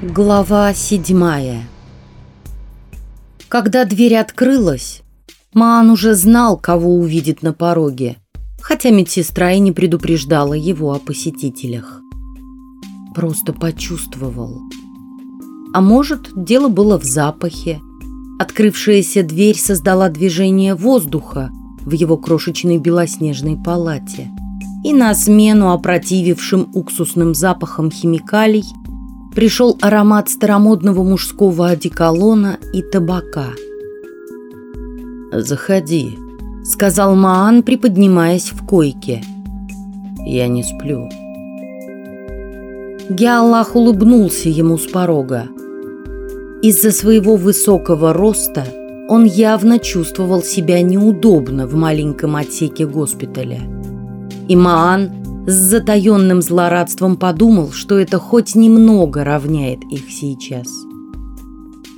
Глава седьмая Когда дверь открылась, Маан уже знал, кого увидит на пороге, хотя медсестра и не предупреждала его о посетителях. Просто почувствовал. А может, дело было в запахе. Открывшаяся дверь создала движение воздуха в его крошечной белоснежной палате. И на смену опротивившим уксусным запахом химикалий пришел аромат старомодного мужского одеколона и табака. «Заходи», — сказал Маан, приподнимаясь в койке. «Я не сплю». Геаллах улыбнулся ему с порога. Из-за своего высокого роста он явно чувствовал себя неудобно в маленьком отсеке госпиталя. И Маан с затаенным злорадством подумал, что это хоть немного равняет их сейчас.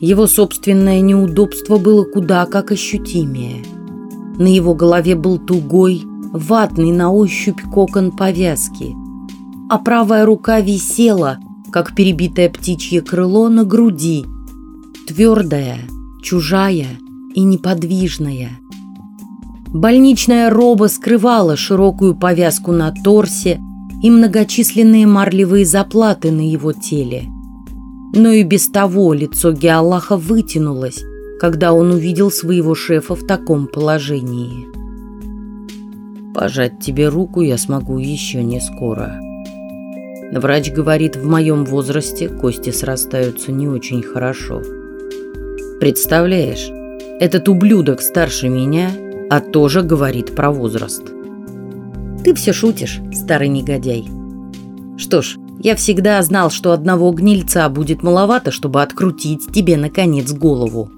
Его собственное неудобство было куда как ощутимее. На его голове был тугой, ватный на ощупь кокон повязки, а правая рука висела, как перебитое птичье крыло на груди, твердая, чужая и неподвижная. Больничная роба скрывала широкую повязку на торсе и многочисленные марлевые заплаты на его теле. Но и без того лицо Геаллаха вытянулось, когда он увидел своего шефа в таком положении. «Пожать тебе руку я смогу еще не скоро», Врач говорит, в моем возрасте кости срастаются не очень хорошо. Представляешь, этот ублюдок старше меня, а тоже говорит про возраст. Ты все шутишь, старый негодяй. Что ж, я всегда знал, что одного гнильца будет маловато, чтобы открутить тебе, наконец, голову.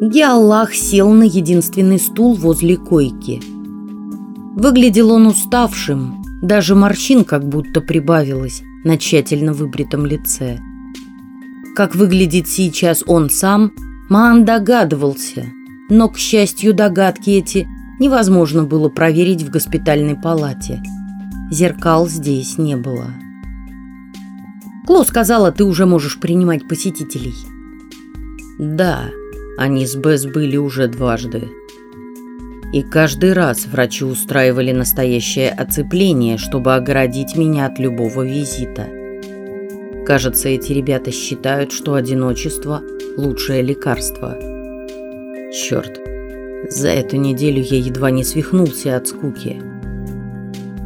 Геаллах сел на единственный стул возле койки. Выглядел он уставшим, даже морщин как будто прибавилось на тщательно выбритом лице. Как выглядит сейчас он сам, Маан догадывался, но, к счастью, догадки эти невозможно было проверить в госпитальной палате. Зеркал здесь не было. Кло сказала, ты уже можешь принимать посетителей. Да, они с Бэс были уже дважды. И каждый раз врачи устраивали настоящее оцепление, чтобы огородить меня от любого визита. Кажется, эти ребята считают, что одиночество – лучшее лекарство. Черт, за эту неделю я едва не свихнулся от скуки.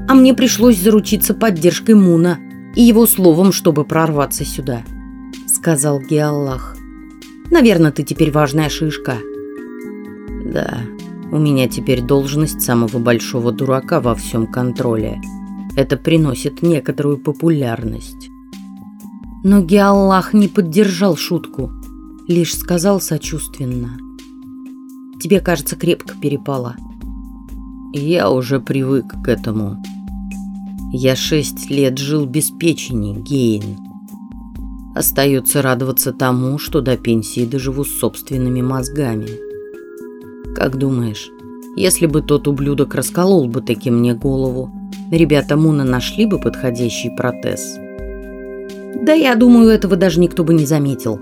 А мне пришлось заручиться поддержкой Муна и его словом, чтобы прорваться сюда, сказал Геаллах. Наверное, ты теперь важная шишка. Да, у меня теперь должность самого большого дурака во всем контроле. Это приносит некоторую популярность. Но Геаллах не поддержал шутку, лишь сказал сочувственно. Тебе, кажется, крепко перепало. Я уже привык к этому. Я шесть лет жил без печени, Гейн. Остается радоваться тому, что до пенсии доживу с собственными мозгами. Как думаешь, если бы тот ублюдок расколол бы таки мне голову, ребята Муна нашли бы подходящий протез? Да я думаю, этого даже никто бы не заметил.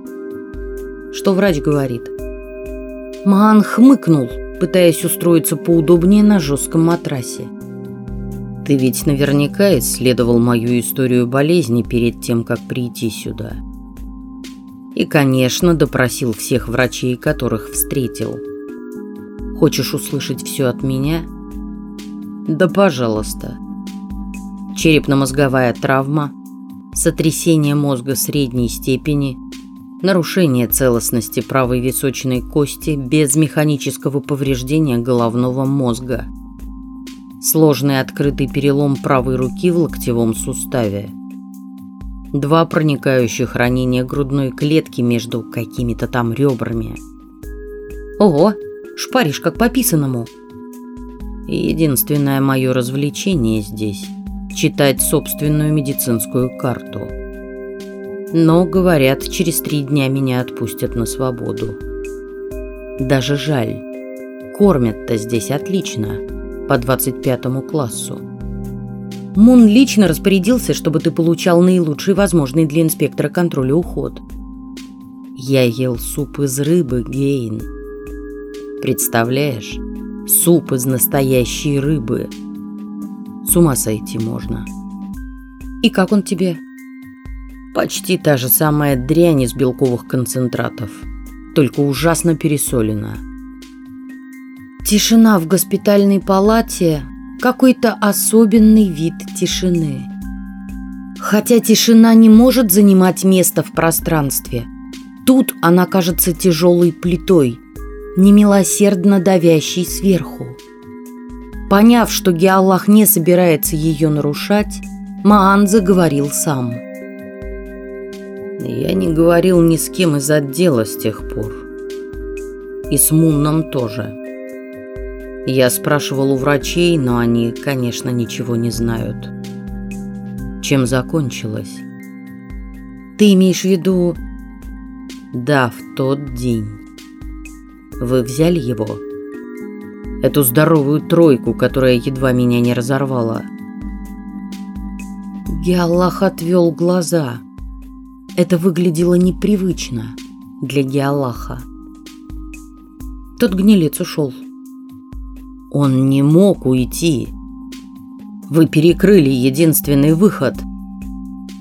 Что врач говорит? Маан хмыкнул, пытаясь устроиться поудобнее на жестком матрасе. Ты ведь наверняка исследовал мою историю болезни перед тем, как прийти сюда. И, конечно, допросил всех врачей, которых встретил. Хочешь услышать все от меня? Да, пожалуйста. Черепно-мозговая травма, сотрясение мозга средней степени, нарушение целостности правой височной кости без механического повреждения головного мозга, сложный открытый перелом правой руки в локтевом суставе, два проникающих ранения грудной клетки между какими-то там ребрами. Ого, Шпаришь как по писанному. Единственное мое развлечение здесь – читать собственную медицинскую карту. Но, говорят, через три дня меня отпустят на свободу. Даже жаль. Кормят-то здесь отлично, по 25 классу. Мун лично распорядился, чтобы ты получал наилучший возможный для инспектора контроля уход. Я ел суп из рыбы, Гейн. Представляешь? Суп из настоящей рыбы. С ума сойти можно. И как он тебе? Почти та же самая дрянь из белковых концентратов, только ужасно пересолена. Тишина в госпитальной палате – какой-то особенный вид тишины. Хотя тишина не может занимать место в пространстве, тут она кажется тяжелой плитой, немилосердно давящей сверху. Поняв, что Геаллах не собирается ее нарушать, Маан заговорил сам – я не говорил ни с кем из отдела с тех пор. И с Мунном тоже. Я спрашивал у врачей, но они, конечно, ничего не знают. Чем закончилось? Ты имеешь в виду... Да, в тот день. Вы взяли его? Эту здоровую тройку, которая едва меня не разорвала. Геаллах отвел глаза. Это выглядело непривычно для Геаллаха. Тот гнилец ушел. Он не мог уйти. Вы перекрыли единственный выход.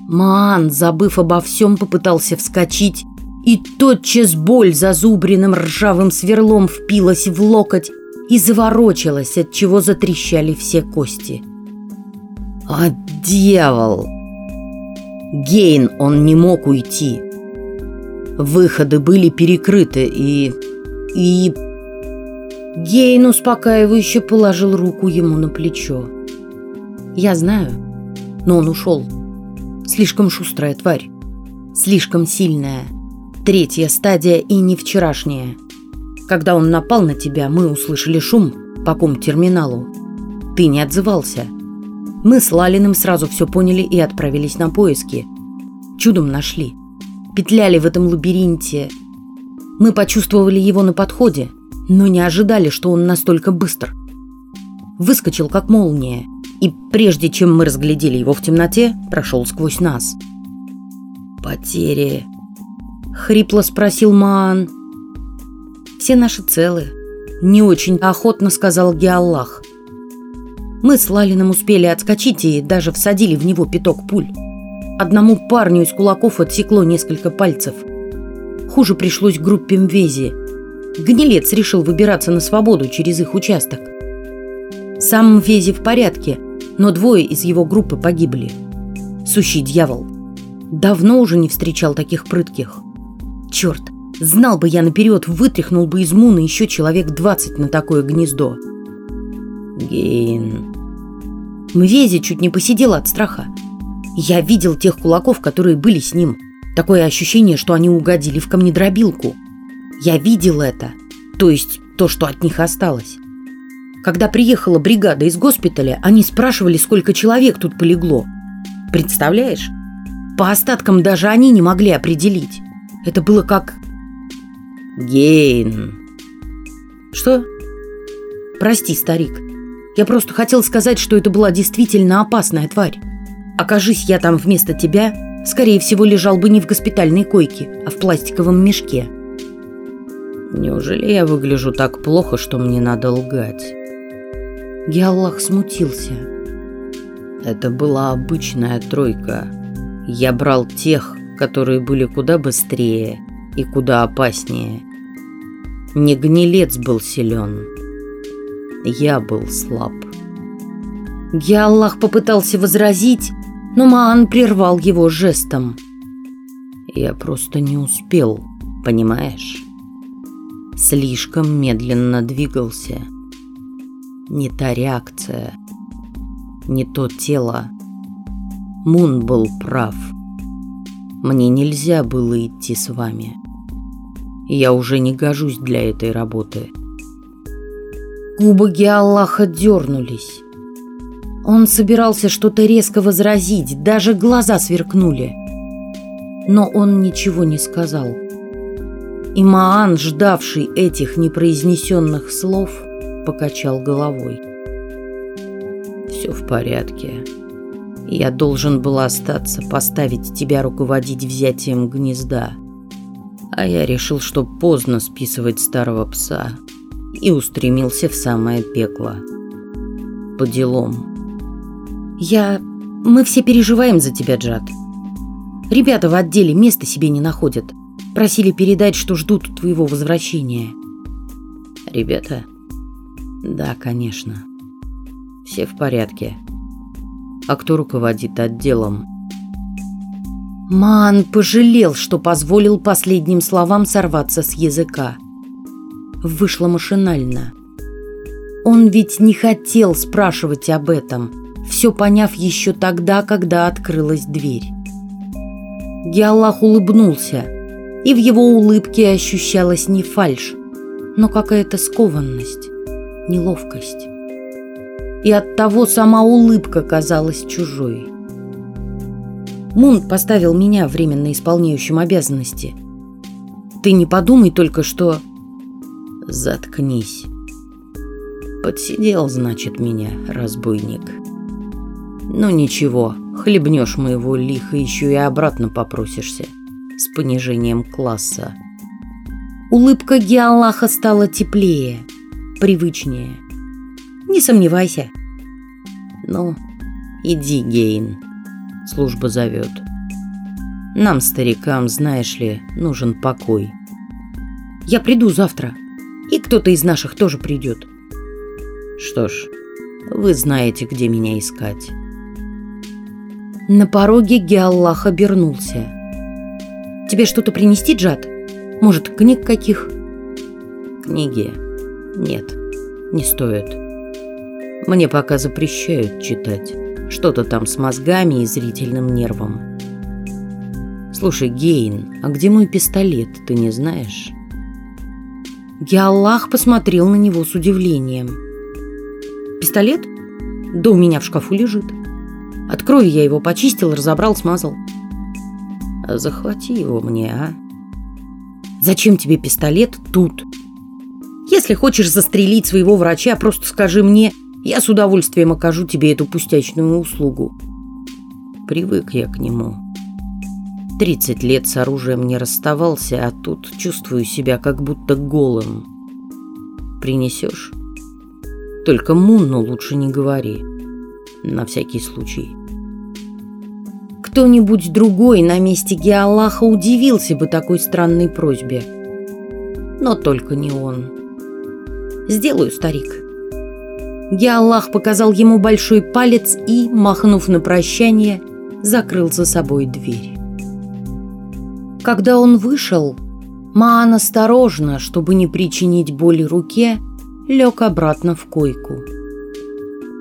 Маан, забыв обо всем, попытался вскочить, и тотчас боль зазубренным ржавым сверлом впилась в локоть и заворочилась, от чего затрещали все кости. «А, дьявол!» Гейн он не мог уйти. Выходы были перекрыты и... и... Гейн успокаивающе положил руку ему на плечо. «Я знаю, но он ушел. Слишком шустрая тварь. Слишком сильная. Третья стадия и не вчерашняя. Когда он напал на тебя, мы услышали шум по ком-терминалу. Ты не отзывался. Мы с Лалиным сразу все поняли и отправились на поиски. Чудом нашли. Петляли в этом лабиринте. Мы почувствовали его на подходе, но не ожидали, что он настолько быстр. Выскочил как молния, и прежде чем мы разглядели его в темноте, прошел сквозь нас. «Потери?» — хрипло спросил Маан. «Все наши целы», — не очень охотно сказал Геаллах. Мы с Лалиным успели отскочить и даже всадили в него пяток пуль. Одному парню из кулаков отсекло несколько пальцев. Хуже пришлось группе Мвези. Гнилец решил выбираться на свободу через их участок. Сам Мвези в порядке, но двое из его группы погибли. Сущий дьявол. Давно уже не встречал таких прытких. Черт, знал бы я наперед, вытряхнул бы из Муна еще человек 20 на такое гнездо. Гейн. Мвези чуть не посидел от страха. Я видел тех кулаков, которые были с ним. Такое ощущение, что они угодили в камнедробилку. Я видел это. То есть то, что от них осталось. Когда приехала бригада из госпиталя, они спрашивали, сколько человек тут полегло. Представляешь? По остаткам даже они не могли определить. Это было как... Гейн. Что? Прости, старик. Я просто хотел сказать, что это была действительно опасная тварь. Окажись я там вместо тебя, скорее всего, лежал бы не в госпитальной койке, а в пластиковом мешке. Неужели я выгляжу так плохо, что мне надо лгать? Геаллах смутился. Это была обычная тройка. Я брал тех, которые были куда быстрее и куда опаснее. Не гнилец был силен, я был слаб. Геаллах попытался возразить, но Маан прервал его жестом. Я просто не успел, понимаешь? Слишком медленно двигался. Не та реакция, не то тело. Мун был прав. Мне нельзя было идти с вами. Я уже не гожусь для этой работы. Губы Геаллаха дернулись. Он собирался что-то резко возразить, даже глаза сверкнули. Но он ничего не сказал. И Маан, ждавший этих непроизнесенных слов, покачал головой. «Все в порядке. Я должен был остаться, поставить тебя руководить взятием гнезда. А я решил, что поздно списывать старого пса и устремился в самое пекло. По делам. Я... Мы все переживаем за тебя, Джад. Ребята в отделе места себе не находят. Просили передать, что ждут твоего возвращения. Ребята? Да, конечно. Все в порядке. А кто руководит отделом? Ман пожалел, что позволил последним словам сорваться с языка. Вышло машинально. Он ведь не хотел спрашивать об этом, все поняв еще тогда, когда открылась дверь. Геаллах улыбнулся, и в его улыбке ощущалась не фальшь, но какая-то скованность, неловкость. И оттого сама улыбка казалась чужой. Мун поставил меня временно исполняющим обязанности. Ты не подумай только, что... Заткнись. Подсидел, значит, меня, разбойник. Ну ничего, хлебнешь моего лиха, еще и обратно попросишься. С понижением класса. Улыбка Геаллаха стала теплее, привычнее. Не сомневайся. Ну, иди, Гейн. Служба зовет. Нам, старикам, знаешь ли, нужен покой. Я приду завтра. И кто-то из наших тоже придет. Что ж, вы знаете, где меня искать. На пороге Геаллах обернулся. Тебе что-то принести, Джад? Может, книг каких? Книги? Нет, не стоит. Мне пока запрещают читать. Что-то там с мозгами и зрительным нервом. Слушай, Гейн, а где мой пистолет, ты не знаешь? Геаллах посмотрел на него с удивлением. Пистолет? Да у меня в шкафу лежит. От я его почистил, разобрал, смазал. Захвати его мне, а? Зачем тебе пистолет тут? Если хочешь застрелить своего врача, просто скажи мне, я с удовольствием окажу тебе эту пустячную услугу. Привык я к нему. Тридцать лет с оружием не расставался, а тут чувствую себя как будто голым. Принесешь? Только Мунну лучше не говори. На всякий случай. Кто-нибудь другой на месте Геаллаха удивился бы такой странной просьбе. Но только не он. «Сделаю, старик». Геаллах показал ему большой палец и, махнув на прощание, закрыл за собой дверь. Когда он вышел, Маан осторожно, чтобы не причинить боли руке, лег обратно в койку.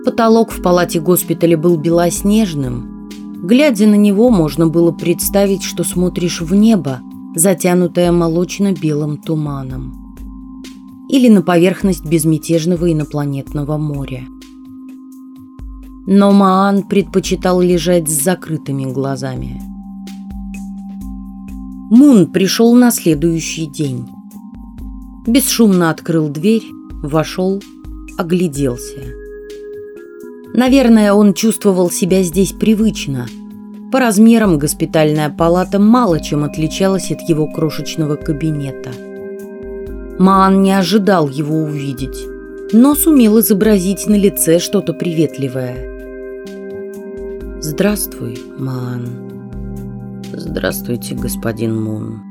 Потолок в палате госпиталя был белоснежным, Глядя на него, можно было представить, что смотришь в небо, затянутое молочно-белым туманом. Или на поверхность безмятежного инопланетного моря. Но Маан предпочитал лежать с закрытыми глазами. Мун пришел на следующий день. Бесшумно открыл дверь, вошел, огляделся. Наверное, он чувствовал себя здесь привычно. По размерам госпитальная палата мало чем отличалась от его крошечного кабинета. Маан не ожидал его увидеть, но сумел изобразить на лице что-то приветливое. «Здравствуй, Маан». «Здравствуйте, господин Мун».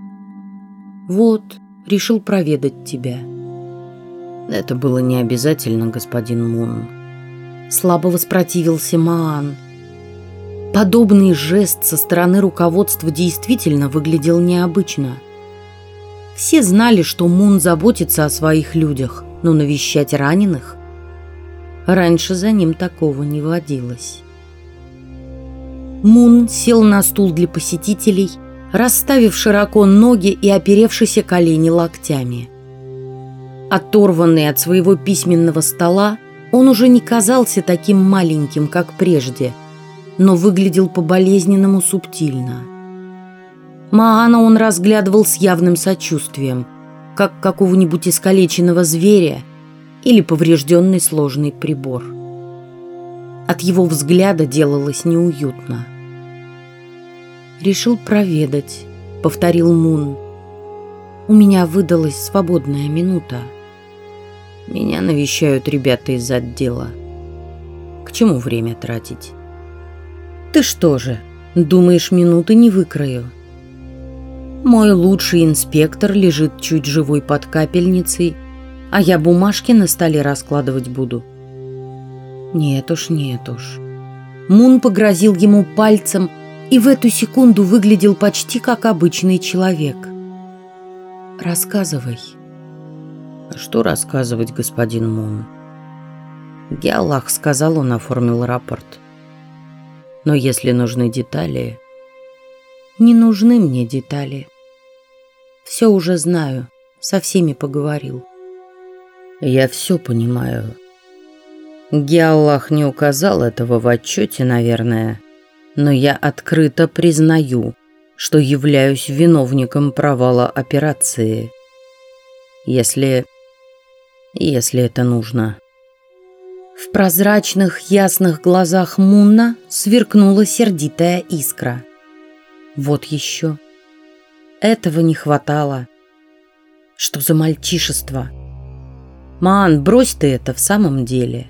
«Вот, решил проведать тебя». «Это было не обязательно, господин Мун». Слабо воспротивился Маан. Подобный жест со стороны руководства действительно выглядел необычно. Все знали, что Мун заботится о своих людях, но навещать раненых... Раньше за ним такого не водилось. Мун сел на стул для посетителей, расставив широко ноги и оперевшись колени локтями. Оторванный от своего письменного стола, он уже не казался таким маленьким, как прежде, но выглядел по-болезненному субтильно. Маана он разглядывал с явным сочувствием, как какого-нибудь искалеченного зверя или поврежденный сложный прибор. От его взгляда делалось неуютно. «Решил проведать», — повторил Мун. «У меня выдалась свободная минута». «Меня навещают ребята из отдела. К чему время тратить?» «Ты что же, думаешь, минуты не выкрою?» Мой лучший инспектор лежит чуть живой под капельницей, а я бумажки на столе раскладывать буду. Нет уж, нет уж. Мун погрозил ему пальцем и в эту секунду выглядел почти как обычный человек. Рассказывай. Что рассказывать, господин Мун? Геаллах сказал, он оформил рапорт. Но если нужны детали... Не нужны мне детали. Все уже знаю, со всеми поговорил. Я все понимаю. Геаллах не указал этого в отчете, наверное, но я открыто признаю, что являюсь виновником провала операции. Если... если это нужно. В прозрачных ясных глазах Мунна сверкнула сердитая искра. Вот еще. Этого не хватало. Что за мальчишество? Ман, брось ты это в самом деле.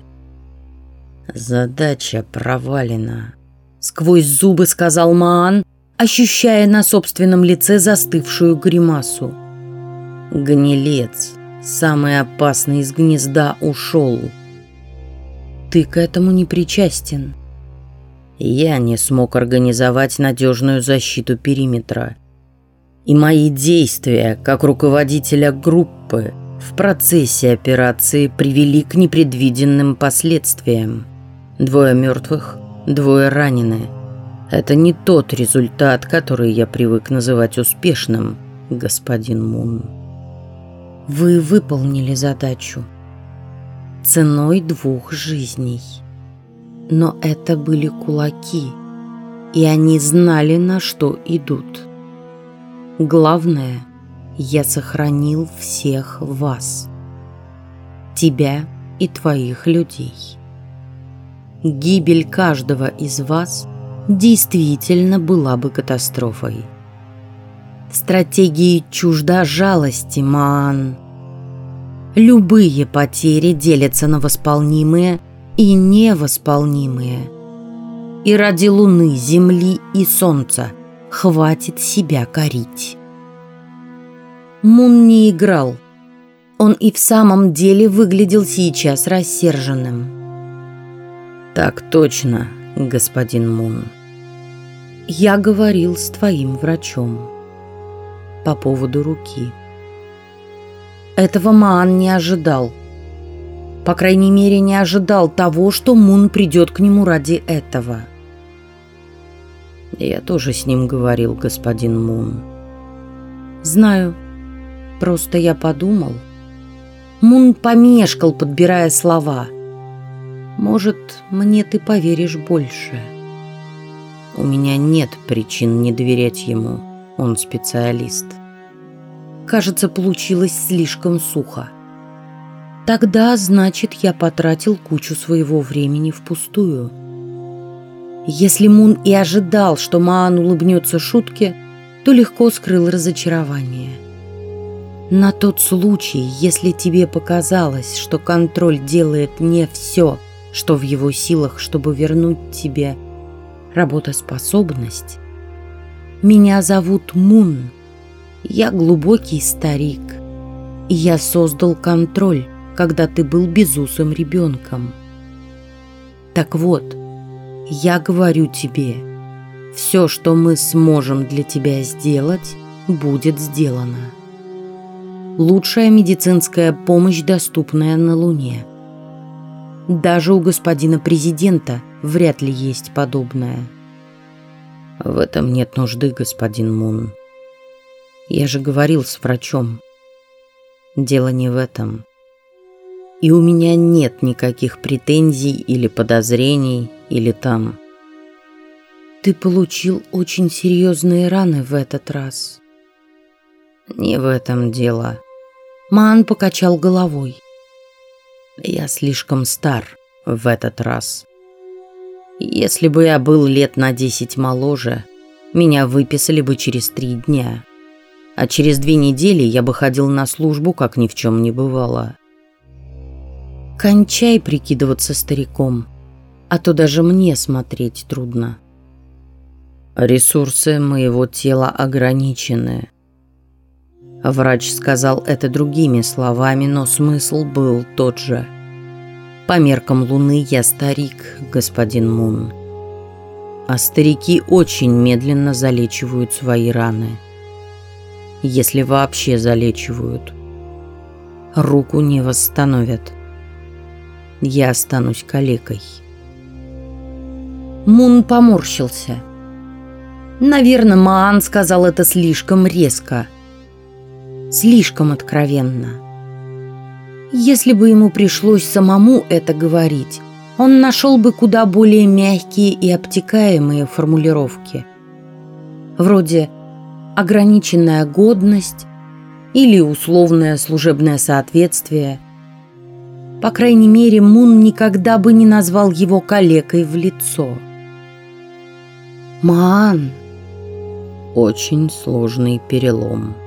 Задача провалена. Сквозь зубы сказал Маан, ощущая на собственном лице застывшую гримасу. Гнилец, самый опасный из гнезда, ушел. Ты к этому не причастен. Я не смог организовать надежную защиту периметра и мои действия как руководителя группы в процессе операции привели к непредвиденным последствиям. Двое мертвых, двое ранены. Это не тот результат, который я привык называть успешным, господин Мун. Вы выполнили задачу ценой двух жизней. Но это были кулаки, и они знали, на что идут. Главное, я сохранил всех вас. Тебя и твоих людей. Гибель каждого из вас действительно была бы катастрофой. Стратегии чужда жалости, Маан. Любые потери делятся на восполнимые и невосполнимые. И ради Луны, Земли и Солнца – хватит себя корить. Мун не играл. Он и в самом деле выглядел сейчас рассерженным. «Так точно, господин Мун». «Я говорил с твоим врачом по поводу руки». Этого Маан не ожидал. По крайней мере, не ожидал того, что Мун придет к нему ради этого. Я тоже с ним говорил, господин Мун. Знаю. Просто я подумал. Мун помешкал, подбирая слова. Может, мне ты поверишь больше. У меня нет причин не доверять ему. Он специалист. Кажется, получилось слишком сухо. Тогда, значит, я потратил кучу своего времени впустую. Если Мун и ожидал, что Маан улыбнется шутке, то легко скрыл разочарование. На тот случай, если тебе показалось, что контроль делает не все, что в его силах, чтобы вернуть тебе работоспособность, меня зовут Мун. Я глубокий старик, и я создал контроль, когда ты был безусым ребенком. Так вот, я говорю тебе, все, что мы сможем для тебя сделать, будет сделано. Лучшая медицинская помощь, доступная на Луне. Даже у господина президента вряд ли есть подобное. В этом нет нужды, господин Мун. Я же говорил с врачом. Дело не в этом. И у меня нет никаких претензий или подозрений или там. Ты получил очень серьезные раны в этот раз. Не в этом дело. Ман покачал головой. Я слишком стар в этот раз. Если бы я был лет на десять моложе, меня выписали бы через три дня. А через две недели я бы ходил на службу, как ни в чем не бывало. Кончай прикидываться стариком, а то даже мне смотреть трудно. Ресурсы моего тела ограничены. Врач сказал это другими словами, но смысл был тот же. По меркам Луны я старик, господин Мун. А старики очень медленно залечивают свои раны. Если вообще залечивают. Руку не восстановят. Я останусь калекой. Мун поморщился. Наверное, Маан сказал это слишком резко. Слишком откровенно. Если бы ему пришлось самому это говорить, он нашел бы куда более мягкие и обтекаемые формулировки. Вроде «ограниченная годность» или «условное служебное соответствие». По крайней мере, Мун никогда бы не назвал его калекой в лицо. «Маан!» «Очень сложный перелом», —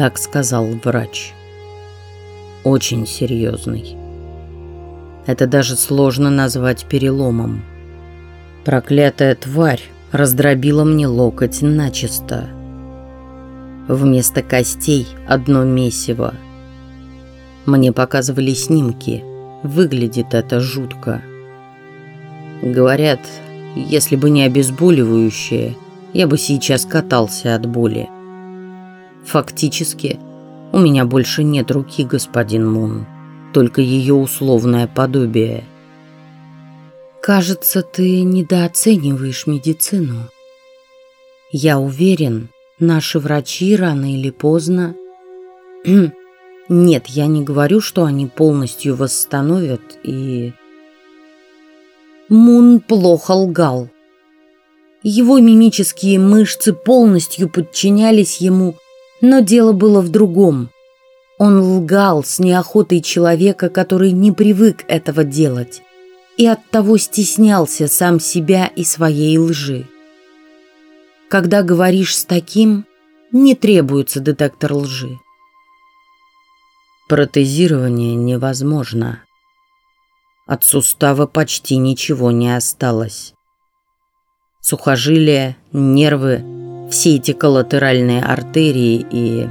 так сказал врач. «Очень серьезный. Это даже сложно назвать переломом. Проклятая тварь раздробила мне локоть начисто. Вместо костей одно месиво. Мне показывали снимки. Выглядит это жутко. Говорят, если бы не обезболивающее, я бы сейчас катался от боли. Фактически, у меня больше нет руки, господин Мун, только ее условное подобие. Кажется, ты недооцениваешь медицину. Я уверен, наши врачи рано или поздно... Нет, я не говорю, что они полностью восстановят и... Мун плохо лгал. Его мимические мышцы полностью подчинялись ему, но дело было в другом. Он лгал с неохотой человека, который не привык этого делать, и оттого стеснялся сам себя и своей лжи. Когда говоришь с таким, не требуется детектор лжи. Протезирование невозможно. От сустава почти ничего не осталось. Сухожилия, нервы, все эти коллатеральные артерии и...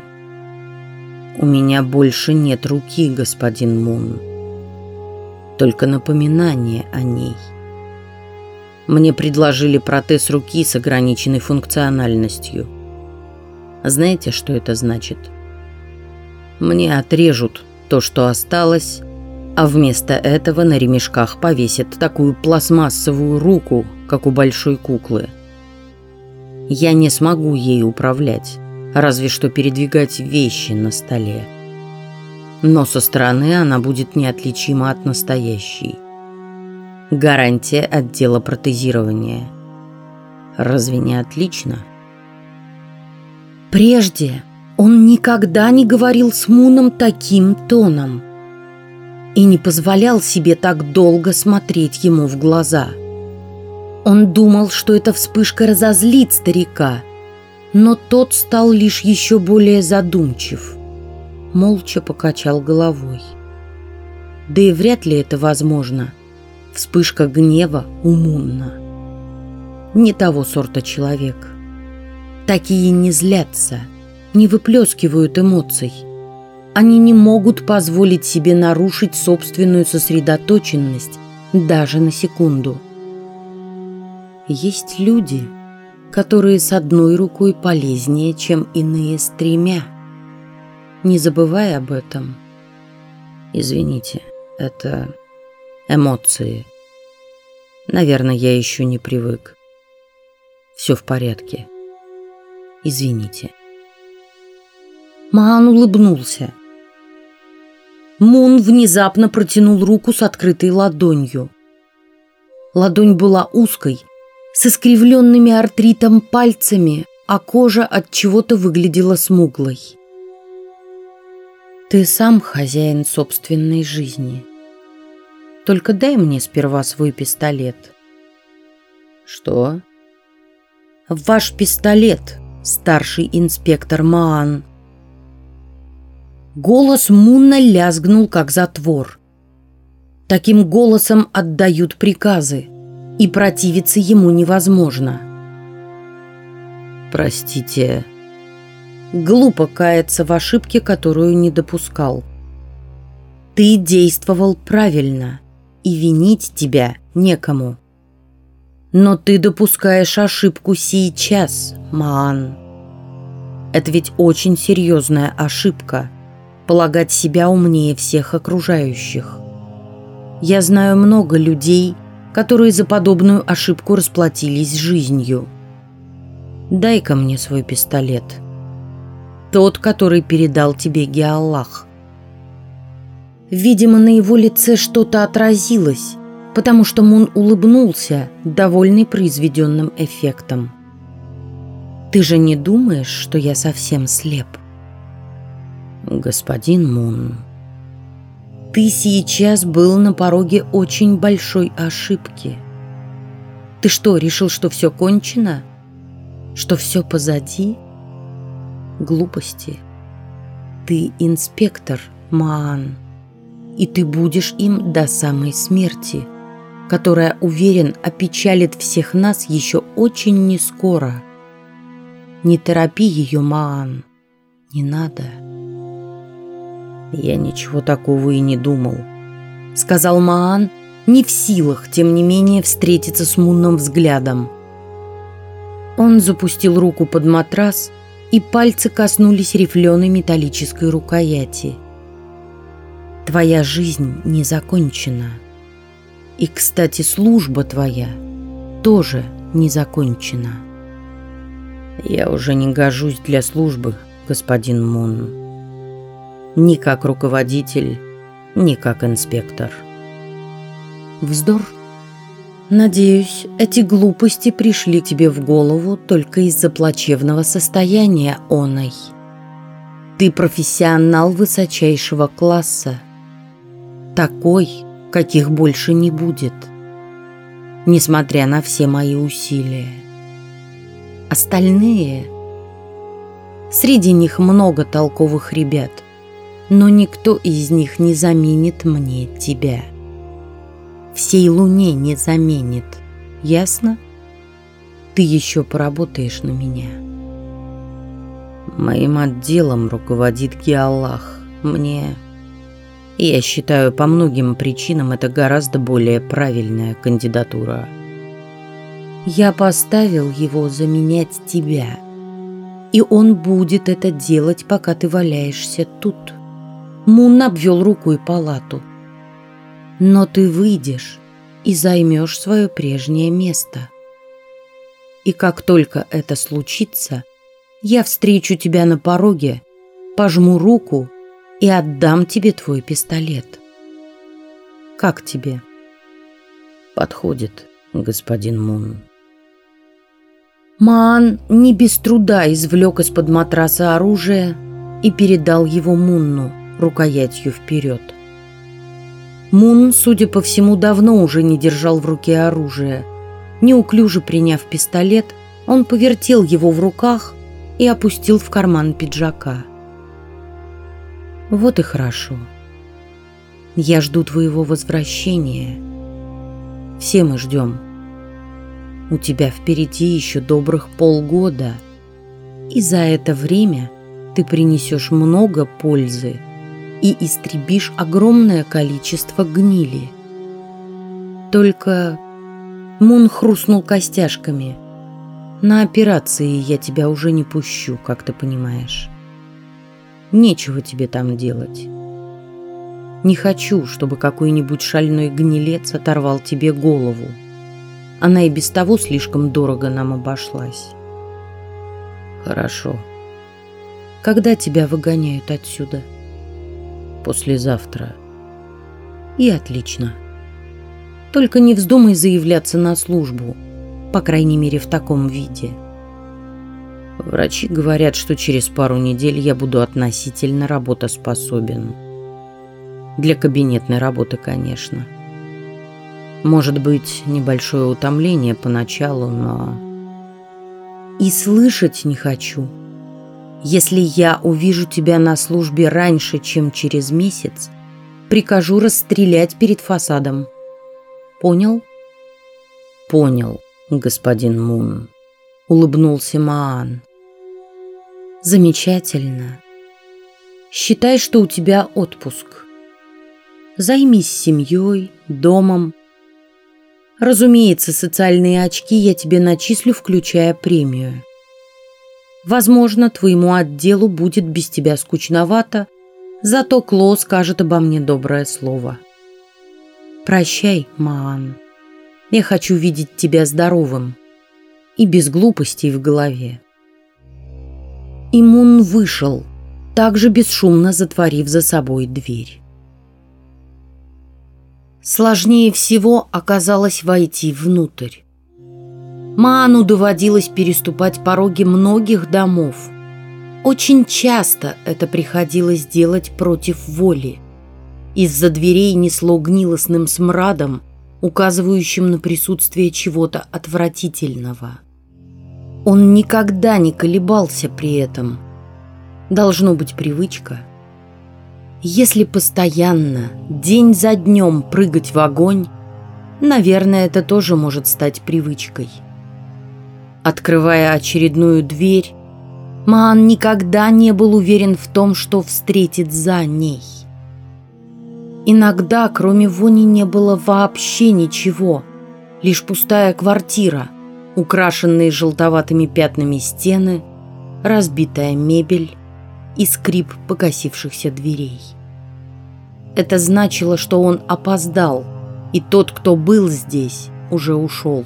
У меня больше нет руки, господин Мун. Только напоминание о ней. Мне предложили протез руки с ограниченной функциональностью. Знаете, что это значит? Мне отрежут то, что осталось, а вместо этого на ремешках повесят такую пластмассовую руку, как у большой куклы. Я не смогу ей управлять, разве что передвигать вещи на столе. Но со стороны она будет неотличима от настоящей. Гарантия отдела протезирования. Разве не отлично? Прежде он никогда не говорил с Муном таким тоном – и не позволял себе так долго смотреть ему в глаза. Он думал, что эта вспышка разозлит старика, но тот стал лишь еще более задумчив. Молча покачал головой. Да и вряд ли это возможно. Вспышка гнева умунна. Не того сорта человек. Такие не злятся, не выплескивают эмоций – они не могут позволить себе нарушить собственную сосредоточенность даже на секунду. Есть люди, которые с одной рукой полезнее, чем иные с тремя. Не забывай об этом. Извините, это эмоции. Наверное, я еще не привык. Все в порядке. Извините. Маан улыбнулся. Мун внезапно протянул руку с открытой ладонью. Ладонь была узкой, с искривленными артритом пальцами, а кожа от чего-то выглядела смуглой. Ты сам хозяин собственной жизни. Только дай мне сперва свой пистолет. Что? Ваш пистолет, старший инспектор Маан. Голос Мунна лязгнул, как затвор. Таким голосом отдают приказы, и противиться ему невозможно. Простите. Глупо каяться в ошибке, которую не допускал. Ты действовал правильно, и винить тебя некому. Но ты допускаешь ошибку сейчас, Маан. Это ведь очень серьезная ошибка – полагать себя умнее всех окружающих. Я знаю много людей, которые за подобную ошибку расплатились жизнью. Дай-ка мне свой пистолет. Тот, который передал тебе Геаллах. Видимо, на его лице что-то отразилось, потому что Мун улыбнулся, довольный произведенным эффектом. «Ты же не думаешь, что я совсем слеп?» «Господин Мун...» «Ты сейчас был на пороге очень большой ошибки. Ты что, решил, что все кончено? Что все позади?» «Глупости. Ты инспектор, Маан, и ты будешь им до самой смерти» которая, уверен, опечалит всех нас еще очень нескоро. Не торопи ее, Маан. Не надо. Я ничего такого и не думал, сказал Маан, не в силах, тем не менее, встретиться с мунным взглядом. Он запустил руку под матрас, и пальцы коснулись рифленой металлической рукояти. Твоя жизнь не закончена. И, кстати, служба твоя тоже не закончена. Я уже не гожусь для службы, господин Мун. Ни как руководитель, ни как инспектор. Вздор. Надеюсь, эти глупости пришли тебе в голову только из-за плачевного состояния оной. Ты профессионал высочайшего класса. Такой, каких больше не будет, несмотря на все мои усилия. Остальные... Среди них много толковых ребят, но никто из них не заменит мне тебя. Всей луне не заменит, ясно? Ты еще поработаешь на меня. Моим отделом руководит Геаллах. Мне я считаю, по многим причинам это гораздо более правильная кандидатура. Я поставил его заменять тебя. И он будет это делать, пока ты валяешься тут. Мун обвел рукой палату. Но ты выйдешь и займешь свое прежнее место. И как только это случится, я встречу тебя на пороге, пожму руку и отдам тебе твой пистолет. Как тебе? Подходит, господин Мун. Маан не без труда извлек из-под матраса оружие и передал его Мунну рукоятью вперед. Мун, судя по всему, давно уже не держал в руке оружие. Неуклюже приняв пистолет, он повертел его в руках и опустил в карман пиджака. Вот и хорошо. Я жду твоего возвращения. Все мы ждем. У тебя впереди еще добрых полгода. И за это время ты принесешь много пользы и истребишь огромное количество гнили. Только Мун хрустнул костяшками. На операции я тебя уже не пущу, как ты понимаешь. Нечего тебе там делать. Не хочу, чтобы какой-нибудь шальной гнилец оторвал тебе голову. Она и без того слишком дорого нам обошлась. Хорошо. Когда тебя выгоняют отсюда? Послезавтра. И отлично. Только не вздумай заявляться на службу, по крайней мере в таком виде. — Врачи говорят, что через пару недель я буду относительно работоспособен. Для кабинетной работы, конечно. Может быть, небольшое утомление поначалу, но... И слышать не хочу. Если я увижу тебя на службе раньше, чем через месяц, прикажу расстрелять перед фасадом. Понял? Понял, господин Мун. Улыбнулся Маан. Замечательно. Считай, что у тебя отпуск. Займись семьей, домом. Разумеется, социальные очки я тебе начислю, включая премию. Возможно, твоему отделу будет без тебя скучновато, зато Кло скажет обо мне доброе слово. Прощай, Маан. Я хочу видеть тебя здоровым и без глупостей в голове. Имун вышел, также бесшумно затворив за собой дверь. Сложнее всего оказалось войти внутрь. Маану доводилось переступать пороги многих домов. Очень часто это приходилось делать против воли. Из-за дверей несло гнилостным смрадом, указывающим на присутствие чего-то отвратительного. Он никогда не колебался при этом. Должно быть привычка. Если постоянно, день за днем прыгать в огонь, наверное, это тоже может стать привычкой. Открывая очередную дверь, Маан никогда не был уверен в том, что встретит за ней. Иногда, кроме вони, не было вообще ничего, лишь пустая квартира, украшенные желтоватыми пятнами стены, разбитая мебель и скрип покосившихся дверей. Это значило, что он опоздал, и тот, кто был здесь, уже ушел.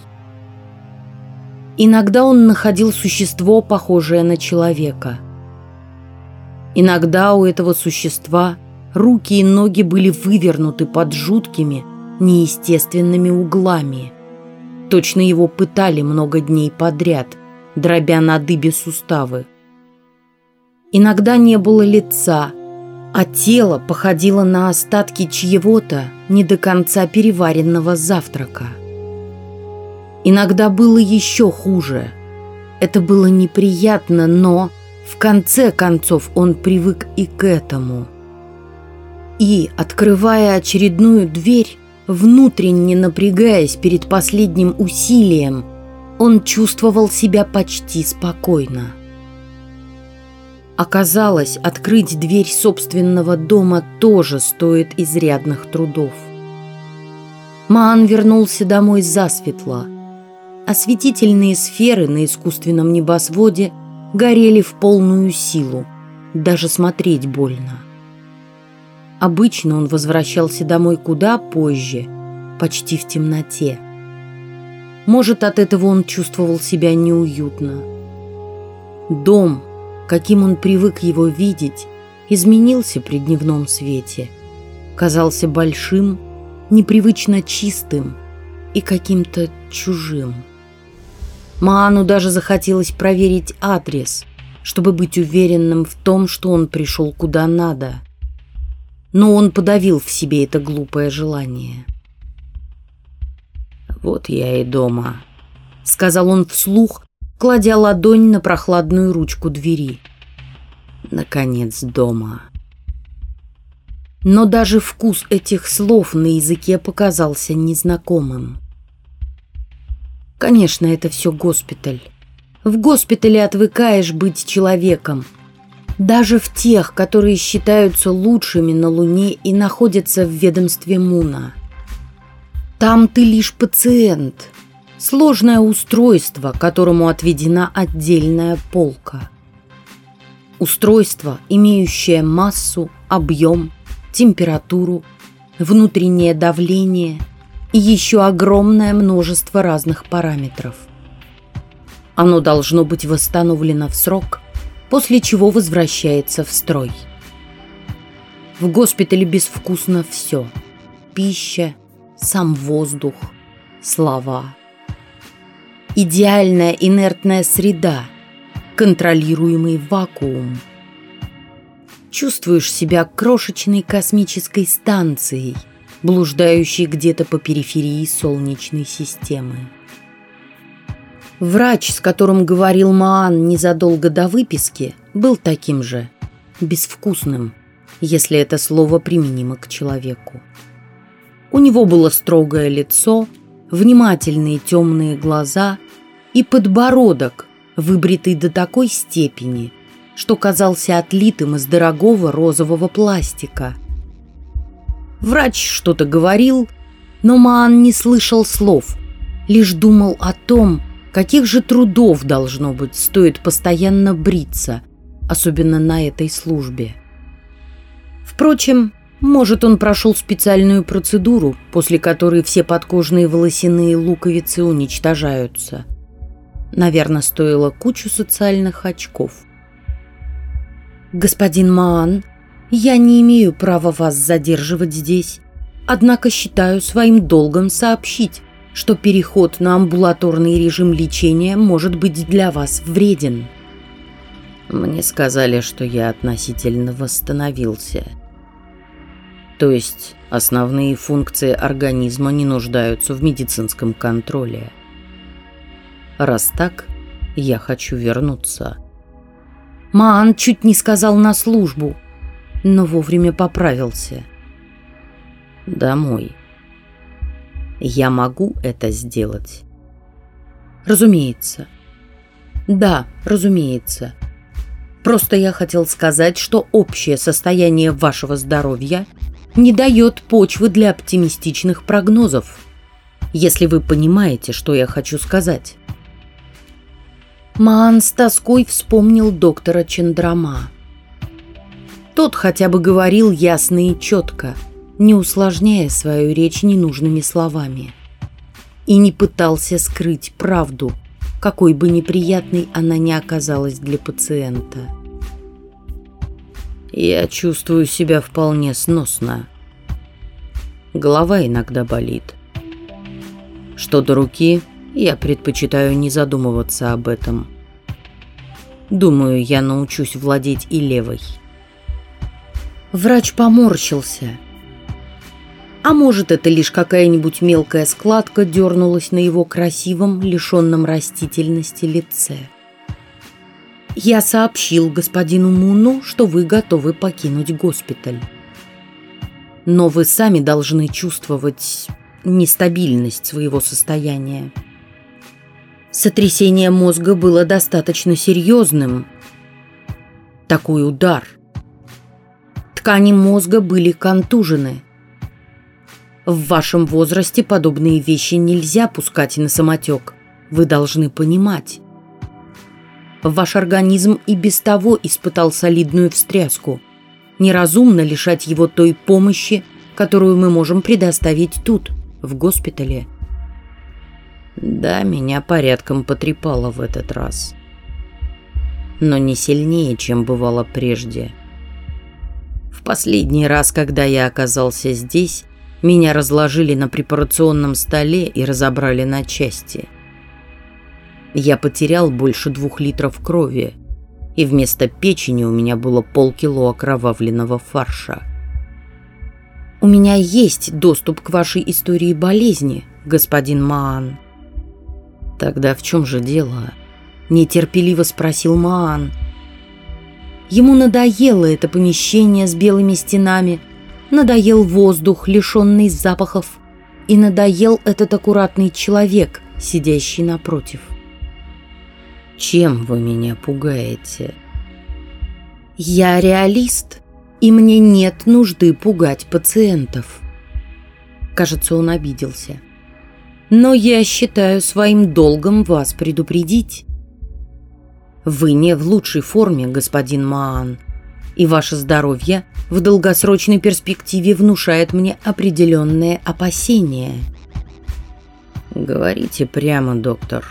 Иногда он находил существо, похожее на человека. Иногда у этого существа руки и ноги были вывернуты под жуткими, неестественными углами. Точно его пытали много дней подряд, дробя на дыбе суставы. Иногда не было лица, а тело походило на остатки чьего-то не до конца переваренного завтрака. Иногда было еще хуже. Это было неприятно, но в конце концов он привык и к этому. И, открывая очередную дверь, внутренне напрягаясь перед последним усилием, он чувствовал себя почти спокойно. Оказалось, открыть дверь собственного дома тоже стоит изрядных трудов. Маан вернулся домой засветло – Осветительные сферы на искусственном небосводе горели в полную силу, даже смотреть больно. Обычно он возвращался домой куда позже, почти в темноте. Может, от этого он чувствовал себя неуютно. Дом, каким он привык его видеть, изменился при дневном свете. Казался большим, непривычно чистым и каким-то чужим. Маану даже захотелось проверить адрес, чтобы быть уверенным в том, что он пришел куда надо. Но он подавил в себе это глупое желание. «Вот я и дома», — сказал он вслух, кладя ладонь на прохладную ручку двери. «Наконец дома». Но даже вкус этих слов на языке показался незнакомым. Конечно, это все госпиталь. В госпитале отвыкаешь быть человеком. Даже в тех, которые считаются лучшими на Луне и находятся в ведомстве Муна. Там ты лишь пациент. Сложное устройство, которому отведена отдельная полка. Устройство, имеющее массу, объем, температуру, внутреннее давление – и еще огромное множество разных параметров. Оно должно быть восстановлено в срок, после чего возвращается в строй. В госпитале безвкусно все. Пища, сам воздух, слова. Идеальная инертная среда, контролируемый вакуум. Чувствуешь себя крошечной космической станцией – блуждающий где-то по периферии Солнечной системы. Врач, с которым говорил Маан незадолго до выписки, был таким же, безвкусным, если это слово применимо к человеку. У него было строгое лицо, внимательные темные глаза и подбородок, выбритый до такой степени, что казался отлитым из дорогого розового пластика. Врач что-то говорил, но Маан не слышал слов, лишь думал о том, Каких же трудов, должно быть, стоит постоянно бриться, особенно на этой службе? Впрочем, может, он прошел специальную процедуру, после которой все подкожные волосяные луковицы уничтожаются. Наверное, стоило кучу социальных очков. «Господин Маан, я не имею права вас задерживать здесь, однако считаю своим долгом сообщить, что переход на амбулаторный режим лечения может быть для вас вреден. Мне сказали, что я относительно восстановился. То есть основные функции организма не нуждаются в медицинском контроле. Раз так, я хочу вернуться. Маан чуть не сказал на службу, но вовремя поправился. Домой. Я могу это сделать? Разумеется. Да, разумеется. Просто я хотел сказать, что общее состояние вашего здоровья не дает почвы для оптимистичных прогнозов. Если вы понимаете, что я хочу сказать. Маан с тоской вспомнил доктора Чендрама. Тот хотя бы говорил ясно и четко – не усложняя свою речь ненужными словами. И не пытался скрыть правду, какой бы неприятной она ни оказалась для пациента. Я чувствую себя вполне сносно. Голова иногда болит. Что до руки, я предпочитаю не задумываться об этом. Думаю, я научусь владеть и левой. Врач поморщился – а может, это лишь какая-нибудь мелкая складка дернулась на его красивом, лишенном растительности лице. «Я сообщил господину Муну, что вы готовы покинуть госпиталь. Но вы сами должны чувствовать нестабильность своего состояния. Сотрясение мозга было достаточно серьезным. Такой удар. Ткани мозга были контужены – в вашем возрасте подобные вещи нельзя пускать на самотек. Вы должны понимать. Ваш организм и без того испытал солидную встряску. Неразумно лишать его той помощи, которую мы можем предоставить тут, в госпитале. Да, меня порядком потрепало в этот раз. Но не сильнее, чем бывало прежде. В последний раз, когда я оказался здесь, меня разложили на препарационном столе и разобрали на части. Я потерял больше двух литров крови, и вместо печени у меня было полкило окровавленного фарша. «У меня есть доступ к вашей истории болезни, господин Маан». «Тогда в чем же дело?» – нетерпеливо спросил Маан. Ему надоело это помещение с белыми стенами – Надоел воздух, лишенный запахов, и надоел этот аккуратный человек, сидящий напротив. «Чем вы меня пугаете?» «Я реалист, и мне нет нужды пугать пациентов». Кажется, он обиделся. «Но я считаю своим долгом вас предупредить. Вы не в лучшей форме, господин Маан, и ваше здоровье в долгосрочной перспективе внушает мне определенные опасения. Говорите прямо, доктор.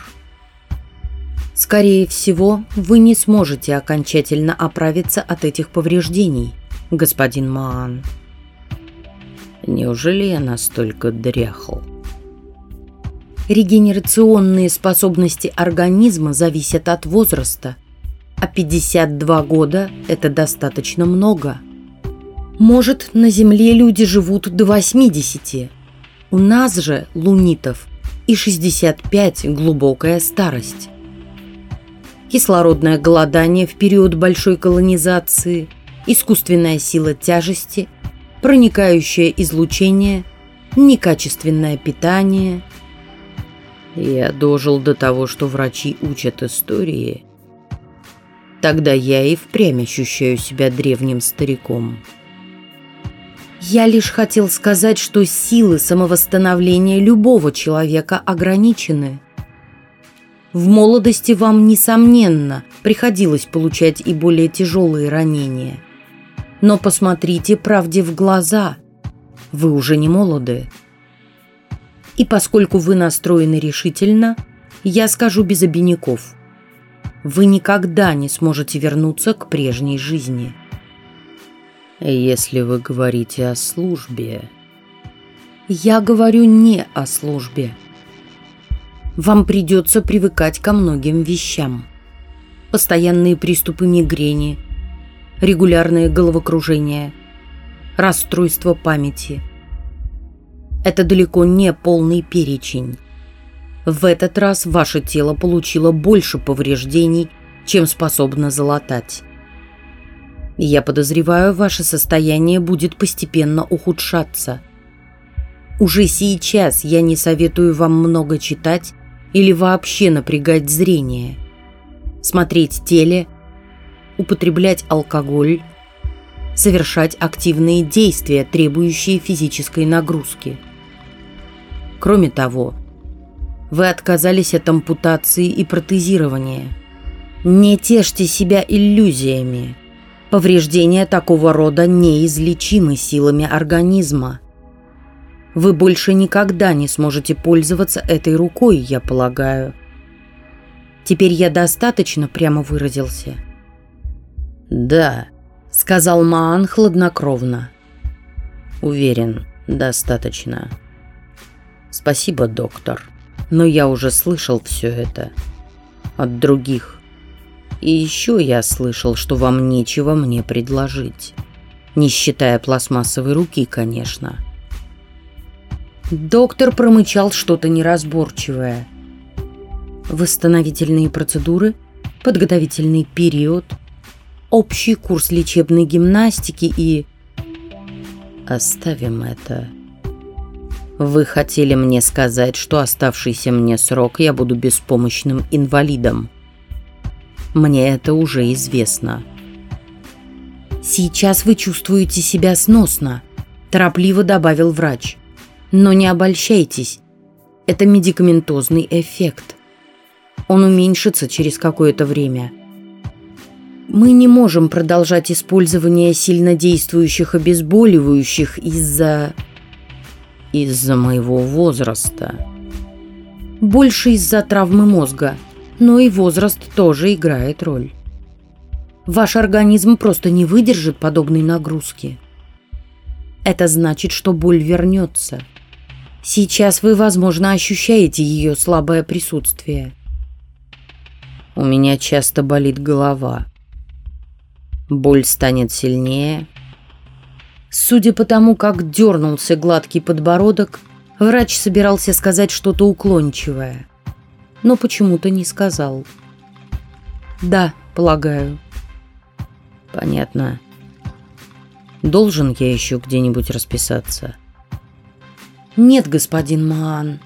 Скорее всего, вы не сможете окончательно оправиться от этих повреждений, господин Маан. Неужели я настолько дряхл? Регенерационные способности организма зависят от возраста, а 52 года – это достаточно много. Может, на Земле люди живут до 80. У нас же, лунитов, и 65 – глубокая старость. Кислородное голодание в период большой колонизации, искусственная сила тяжести, проникающее излучение, некачественное питание. Я дожил до того, что врачи учат истории. Тогда я и впрямь ощущаю себя древним стариком. Я лишь хотел сказать, что силы самовосстановления любого человека ограничены. В молодости вам, несомненно, приходилось получать и более тяжелые ранения. Но посмотрите правде в глаза. Вы уже не молоды. И поскольку вы настроены решительно, я скажу без обиняков. Вы никогда не сможете вернуться к прежней жизни. Если вы говорите о службе... Я говорю не о службе. Вам придется привыкать ко многим вещам. Постоянные приступы мигрени, регулярное головокружение, расстройство памяти. Это далеко не полный перечень. В этот раз ваше тело получило больше повреждений, чем способно залатать. Я подозреваю, ваше состояние будет постепенно ухудшаться. Уже сейчас я не советую вам много читать или вообще напрягать зрение. Смотреть теле, употреблять алкоголь, совершать активные действия, требующие физической нагрузки. Кроме того, вы отказались от ампутации и протезирования. Не тешьте себя иллюзиями. Повреждения такого рода неизлечимы силами организма. Вы больше никогда не сможете пользоваться этой рукой, я полагаю. Теперь я достаточно прямо выразился. «Да», — сказал Маан хладнокровно. «Уверен, достаточно. Спасибо, доктор, но я уже слышал все это. От других. И еще я слышал, что вам нечего мне предложить. Не считая пластмассовой руки, конечно. Доктор промычал что-то неразборчивое. Восстановительные процедуры, подготовительный период, общий курс лечебной гимнастики и... Оставим это. Вы хотели мне сказать, что оставшийся мне срок я буду беспомощным инвалидом. Мне это уже известно. «Сейчас вы чувствуете себя сносно», – торопливо добавил врач. «Но не обольщайтесь. Это медикаментозный эффект. Он уменьшится через какое-то время». Мы не можем продолжать использование сильнодействующих обезболивающих из-за... Из-за моего возраста. Больше из-за травмы мозга – но и возраст тоже играет роль. Ваш организм просто не выдержит подобной нагрузки. Это значит, что боль вернется. Сейчас вы, возможно, ощущаете ее слабое присутствие. У меня часто болит голова. Боль станет сильнее. Судя по тому, как дернулся гладкий подбородок, врач собирался сказать что-то уклончивое но почему-то не сказал. «Да, полагаю». «Понятно. Должен я еще где-нибудь расписаться?» «Нет, господин Маан.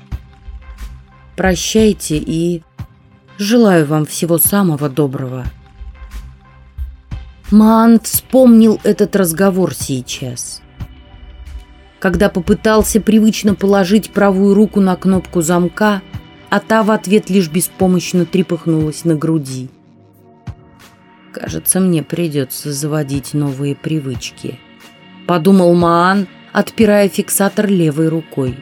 Прощайте и желаю вам всего самого доброго». Маан вспомнил этот разговор сейчас. Когда попытался привычно положить правую руку на кнопку замка – а та в ответ лишь беспомощно трепыхнулась на груди. «Кажется, мне придется заводить новые привычки», — подумал Маан, отпирая фиксатор левой рукой.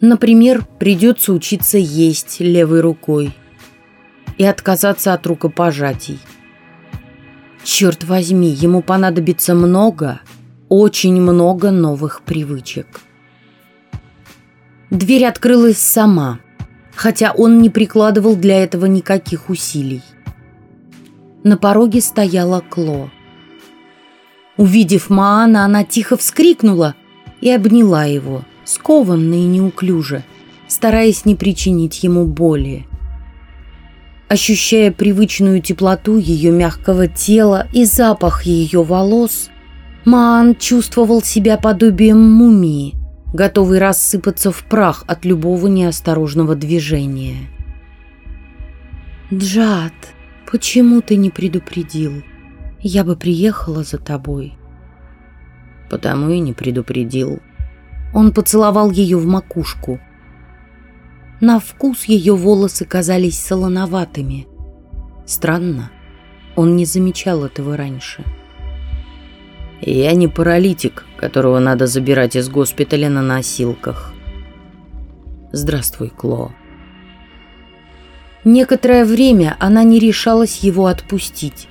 Например, придется учиться есть левой рукой и отказаться от рукопожатий. Черт возьми, ему понадобится много, очень много новых привычек. Дверь открылась сама, хотя он не прикладывал для этого никаких усилий. На пороге стояла Кло. Увидев Маана, она тихо вскрикнула и обняла его, скованно и неуклюже, стараясь не причинить ему боли. Ощущая привычную теплоту ее мягкого тела и запах ее волос, Маан чувствовал себя подобием мумии, готовый рассыпаться в прах от любого неосторожного движения. «Джад, почему ты не предупредил? Я бы приехала за тобой». «Потому и не предупредил». Он поцеловал ее в макушку – на вкус ее волосы казались солоноватыми. Странно, он не замечал этого раньше. «Я не паралитик, которого надо забирать из госпиталя на носилках. Здравствуй, Кло». Некоторое время она не решалась его отпустить.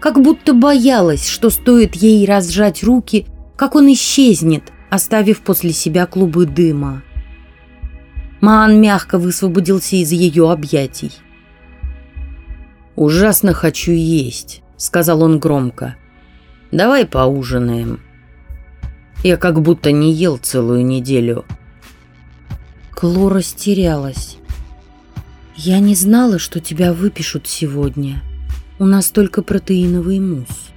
Как будто боялась, что стоит ей разжать руки, как он исчезнет, оставив после себя клубы дыма. Маан мягко высвободился из ее объятий. «Ужасно хочу есть», — сказал он громко. «Давай поужинаем». Я как будто не ел целую неделю. Кло растерялась. «Я не знала, что тебя выпишут сегодня. У нас только протеиновый мусс».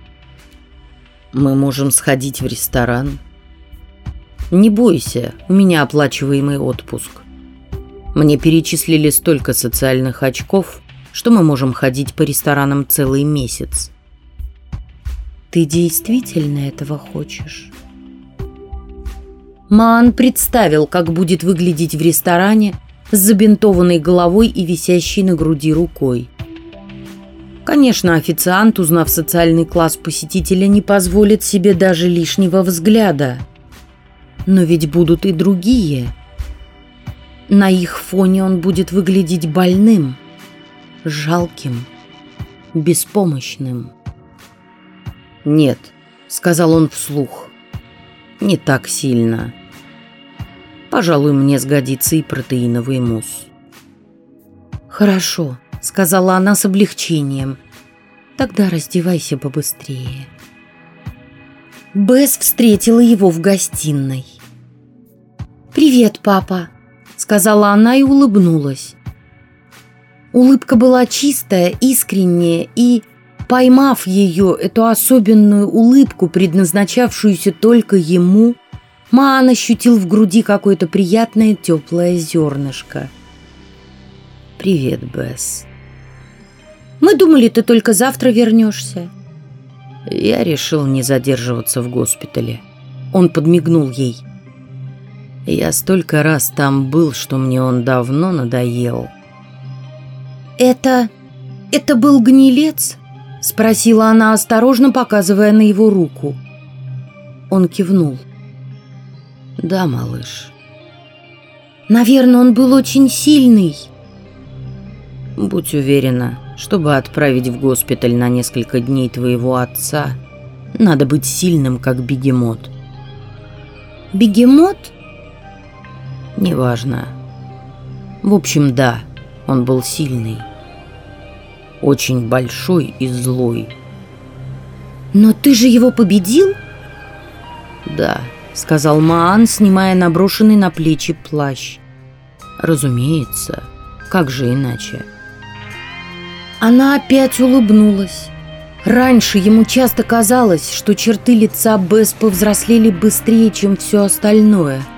«Мы можем сходить в ресторан». «Не бойся, у меня оплачиваемый отпуск». Мне перечислили столько социальных очков, что мы можем ходить по ресторанам целый месяц. Ты действительно этого хочешь? Маан представил, как будет выглядеть в ресторане с забинтованной головой и висящей на груди рукой. Конечно, официант, узнав социальный класс посетителя, не позволит себе даже лишнего взгляда. Но ведь будут и другие – на их фоне он будет выглядеть больным, жалким, беспомощным. «Нет», — сказал он вслух, — «не так сильно. Пожалуй, мне сгодится и протеиновый мусс». «Хорошо», — сказала она с облегчением. «Тогда раздевайся побыстрее». Бесс встретила его в гостиной. «Привет, папа», сказала она и улыбнулась. Улыбка была чистая, искренняя и, поймав ее, эту особенную улыбку, предназначавшуюся только ему, Маан ощутил в груди какое-то приятное теплое зернышко. «Привет, Бесс». «Мы думали, ты только завтра вернешься». Я решил не задерживаться в госпитале. Он подмигнул ей. Я столько раз там был, что мне он давно надоел. «Это... это был гнилец?» — спросила она, осторожно показывая на его руку. Он кивнул. «Да, малыш». «Наверное, он был очень сильный». «Будь уверена, чтобы отправить в госпиталь на несколько дней твоего отца, надо быть сильным, как бегемот». «Бегемот?» Неважно. В общем, да, он был сильный. Очень большой и злой. Но ты же его победил? Да, сказал Маан, снимая наброшенный на плечи плащ. Разумеется, как же иначе? Она опять улыбнулась. Раньше ему часто казалось, что черты лица Бесс повзрослели быстрее, чем все остальное –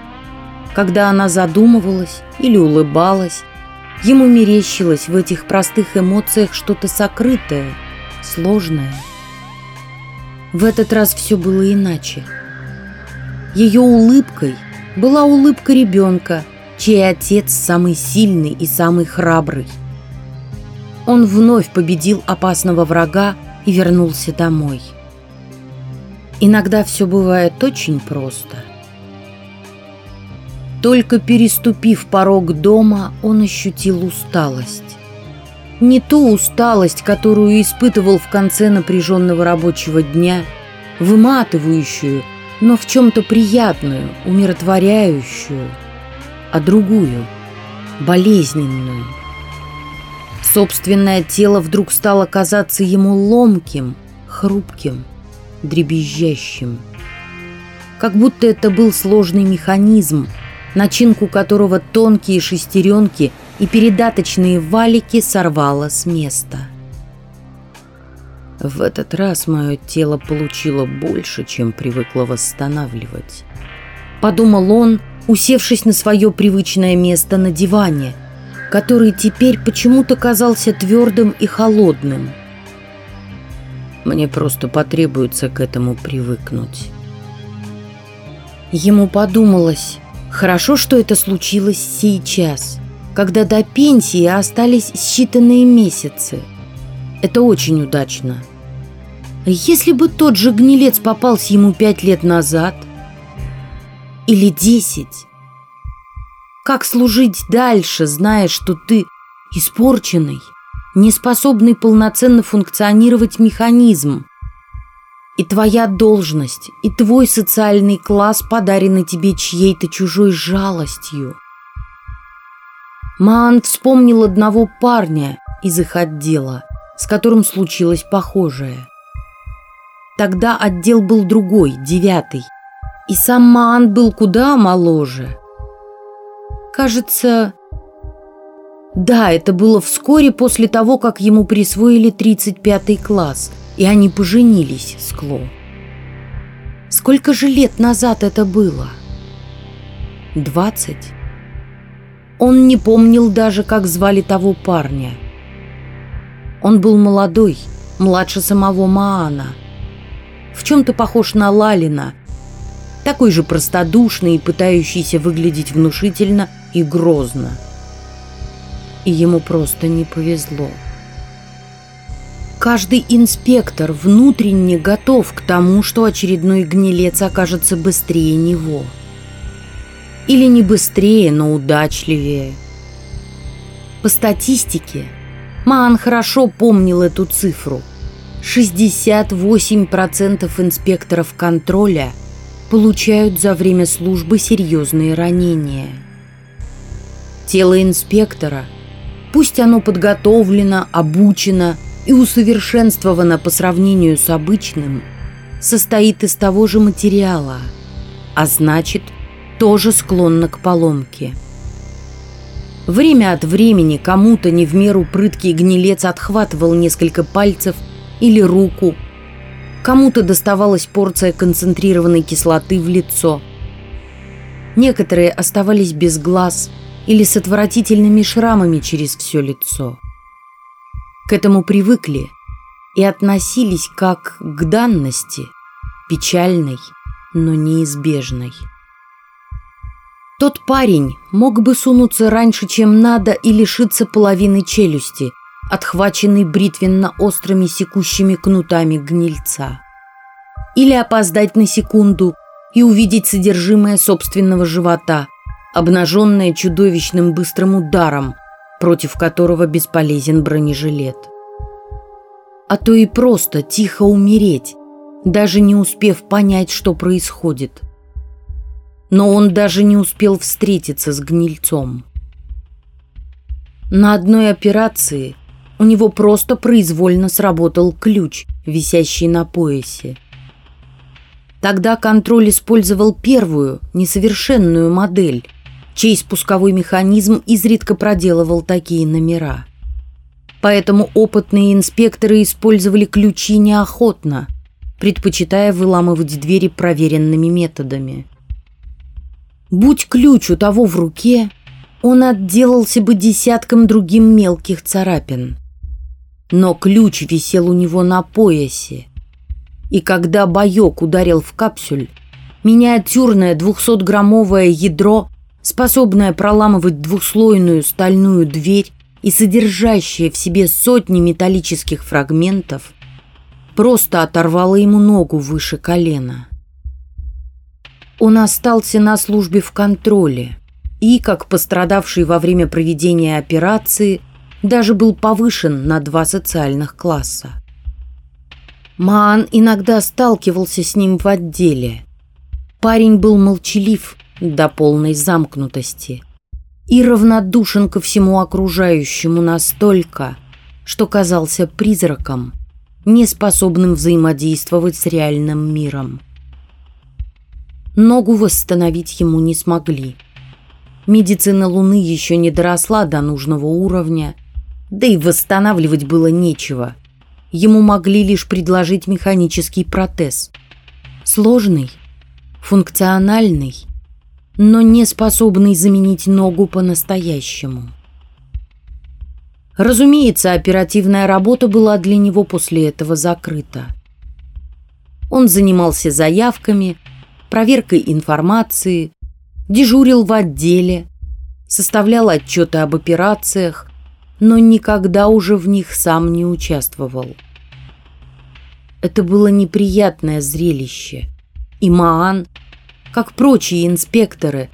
когда она задумывалась или улыбалась, ему мерещилось в этих простых эмоциях что-то сокрытое, сложное. В этот раз все было иначе. Ее улыбкой была улыбка ребенка, чей отец самый сильный и самый храбрый. Он вновь победил опасного врага и вернулся домой. Иногда все бывает очень просто – только переступив порог дома, он ощутил усталость. Не ту усталость, которую испытывал в конце напряженного рабочего дня, выматывающую, но в чем-то приятную, умиротворяющую, а другую, болезненную. Собственное тело вдруг стало казаться ему ломким, хрупким, дребезжащим. Как будто это был сложный механизм, начинку которого тонкие шестеренки и передаточные валики сорвало с места. В этот раз мое тело получило больше, чем привыкло восстанавливать. Подумал он, усевшись на свое привычное место на диване, который теперь почему-то казался твердым и холодным. Мне просто потребуется к этому привыкнуть. Ему подумалось, хорошо, что это случилось сейчас, когда до пенсии остались считанные месяцы. Это очень удачно. Если бы тот же гнилец попался ему пять лет назад – или десять? Как служить дальше, зная, что ты испорченный, неспособный полноценно функционировать механизм? И твоя должность, и твой социальный класс подарены тебе чьей-то чужой жалостью. Маан вспомнил одного парня из их отдела, с которым случилось похожее. Тогда отдел был другой, девятый, и сам Маан был куда моложе. Кажется... Да, это было вскоре после того, как ему присвоили 35-й класс, и они поженились с Кло. Сколько же лет назад это было? Двадцать? Он не помнил даже, как звали того парня. Он был молодой, младше самого Маана. В чем-то похож на Лалина – такой же простодушный и пытающийся выглядеть внушительно и грозно. И ему просто не повезло. Каждый инспектор внутренне готов к тому, что очередной гнилец окажется быстрее него. Или не быстрее, но удачливее. По статистике, Маан хорошо помнил эту цифру. 68% инспекторов контроля – получают за время службы серьезные ранения. Тело инспектора, пусть оно подготовлено, обучено и усовершенствовано по сравнению с обычным, состоит из того же материала, а значит, тоже склонно к поломке. Время от времени кому-то не в меру прыткий гнилец отхватывал несколько пальцев или руку – Кому-то доставалась порция концентрированной кислоты в лицо. Некоторые оставались без глаз или с отвратительными шрамами через все лицо. К этому привыкли и относились как к данности, печальной, но неизбежной. Тот парень мог бы сунуться раньше, чем надо, и лишиться половины челюсти, отхваченный бритвенно-острыми секущими кнутами гнильца. Или опоздать на секунду и увидеть содержимое собственного живота, обнаженное чудовищным быстрым ударом, против которого бесполезен бронежилет. А то и просто тихо умереть, даже не успев понять, что происходит. Но он даже не успел встретиться с гнильцом. На одной операции – у него просто произвольно сработал ключ, висящий на поясе. Тогда контроль использовал первую, несовершенную модель, чей спусковой механизм изредка проделывал такие номера. Поэтому опытные инспекторы использовали ключи неохотно, предпочитая выламывать двери проверенными методами. Будь ключ у того в руке, он отделался бы десятком другим мелких царапин но ключ висел у него на поясе. И когда боек ударил в капсюль, миниатюрное двухсотграммовое ядро, способное проламывать двухслойную стальную дверь и содержащее в себе сотни металлических фрагментов, просто оторвало ему ногу выше колена. Он остался на службе в контроле и, как пострадавший во время проведения операции, даже был повышен на два социальных класса. Маан иногда сталкивался с ним в отделе. Парень был молчалив до полной замкнутости и равнодушен ко всему окружающему настолько, что казался призраком, не способным взаимодействовать с реальным миром. Ногу восстановить ему не смогли. Медицина Луны еще не доросла до нужного уровня, да и восстанавливать было нечего. Ему могли лишь предложить механический протез. Сложный, функциональный, но не способный заменить ногу по-настоящему. Разумеется, оперативная работа была для него после этого закрыта. Он занимался заявками, проверкой информации, дежурил в отделе, составлял отчеты об операциях, но никогда уже в них сам не участвовал. Это было неприятное зрелище, и Маан, как прочие инспекторы,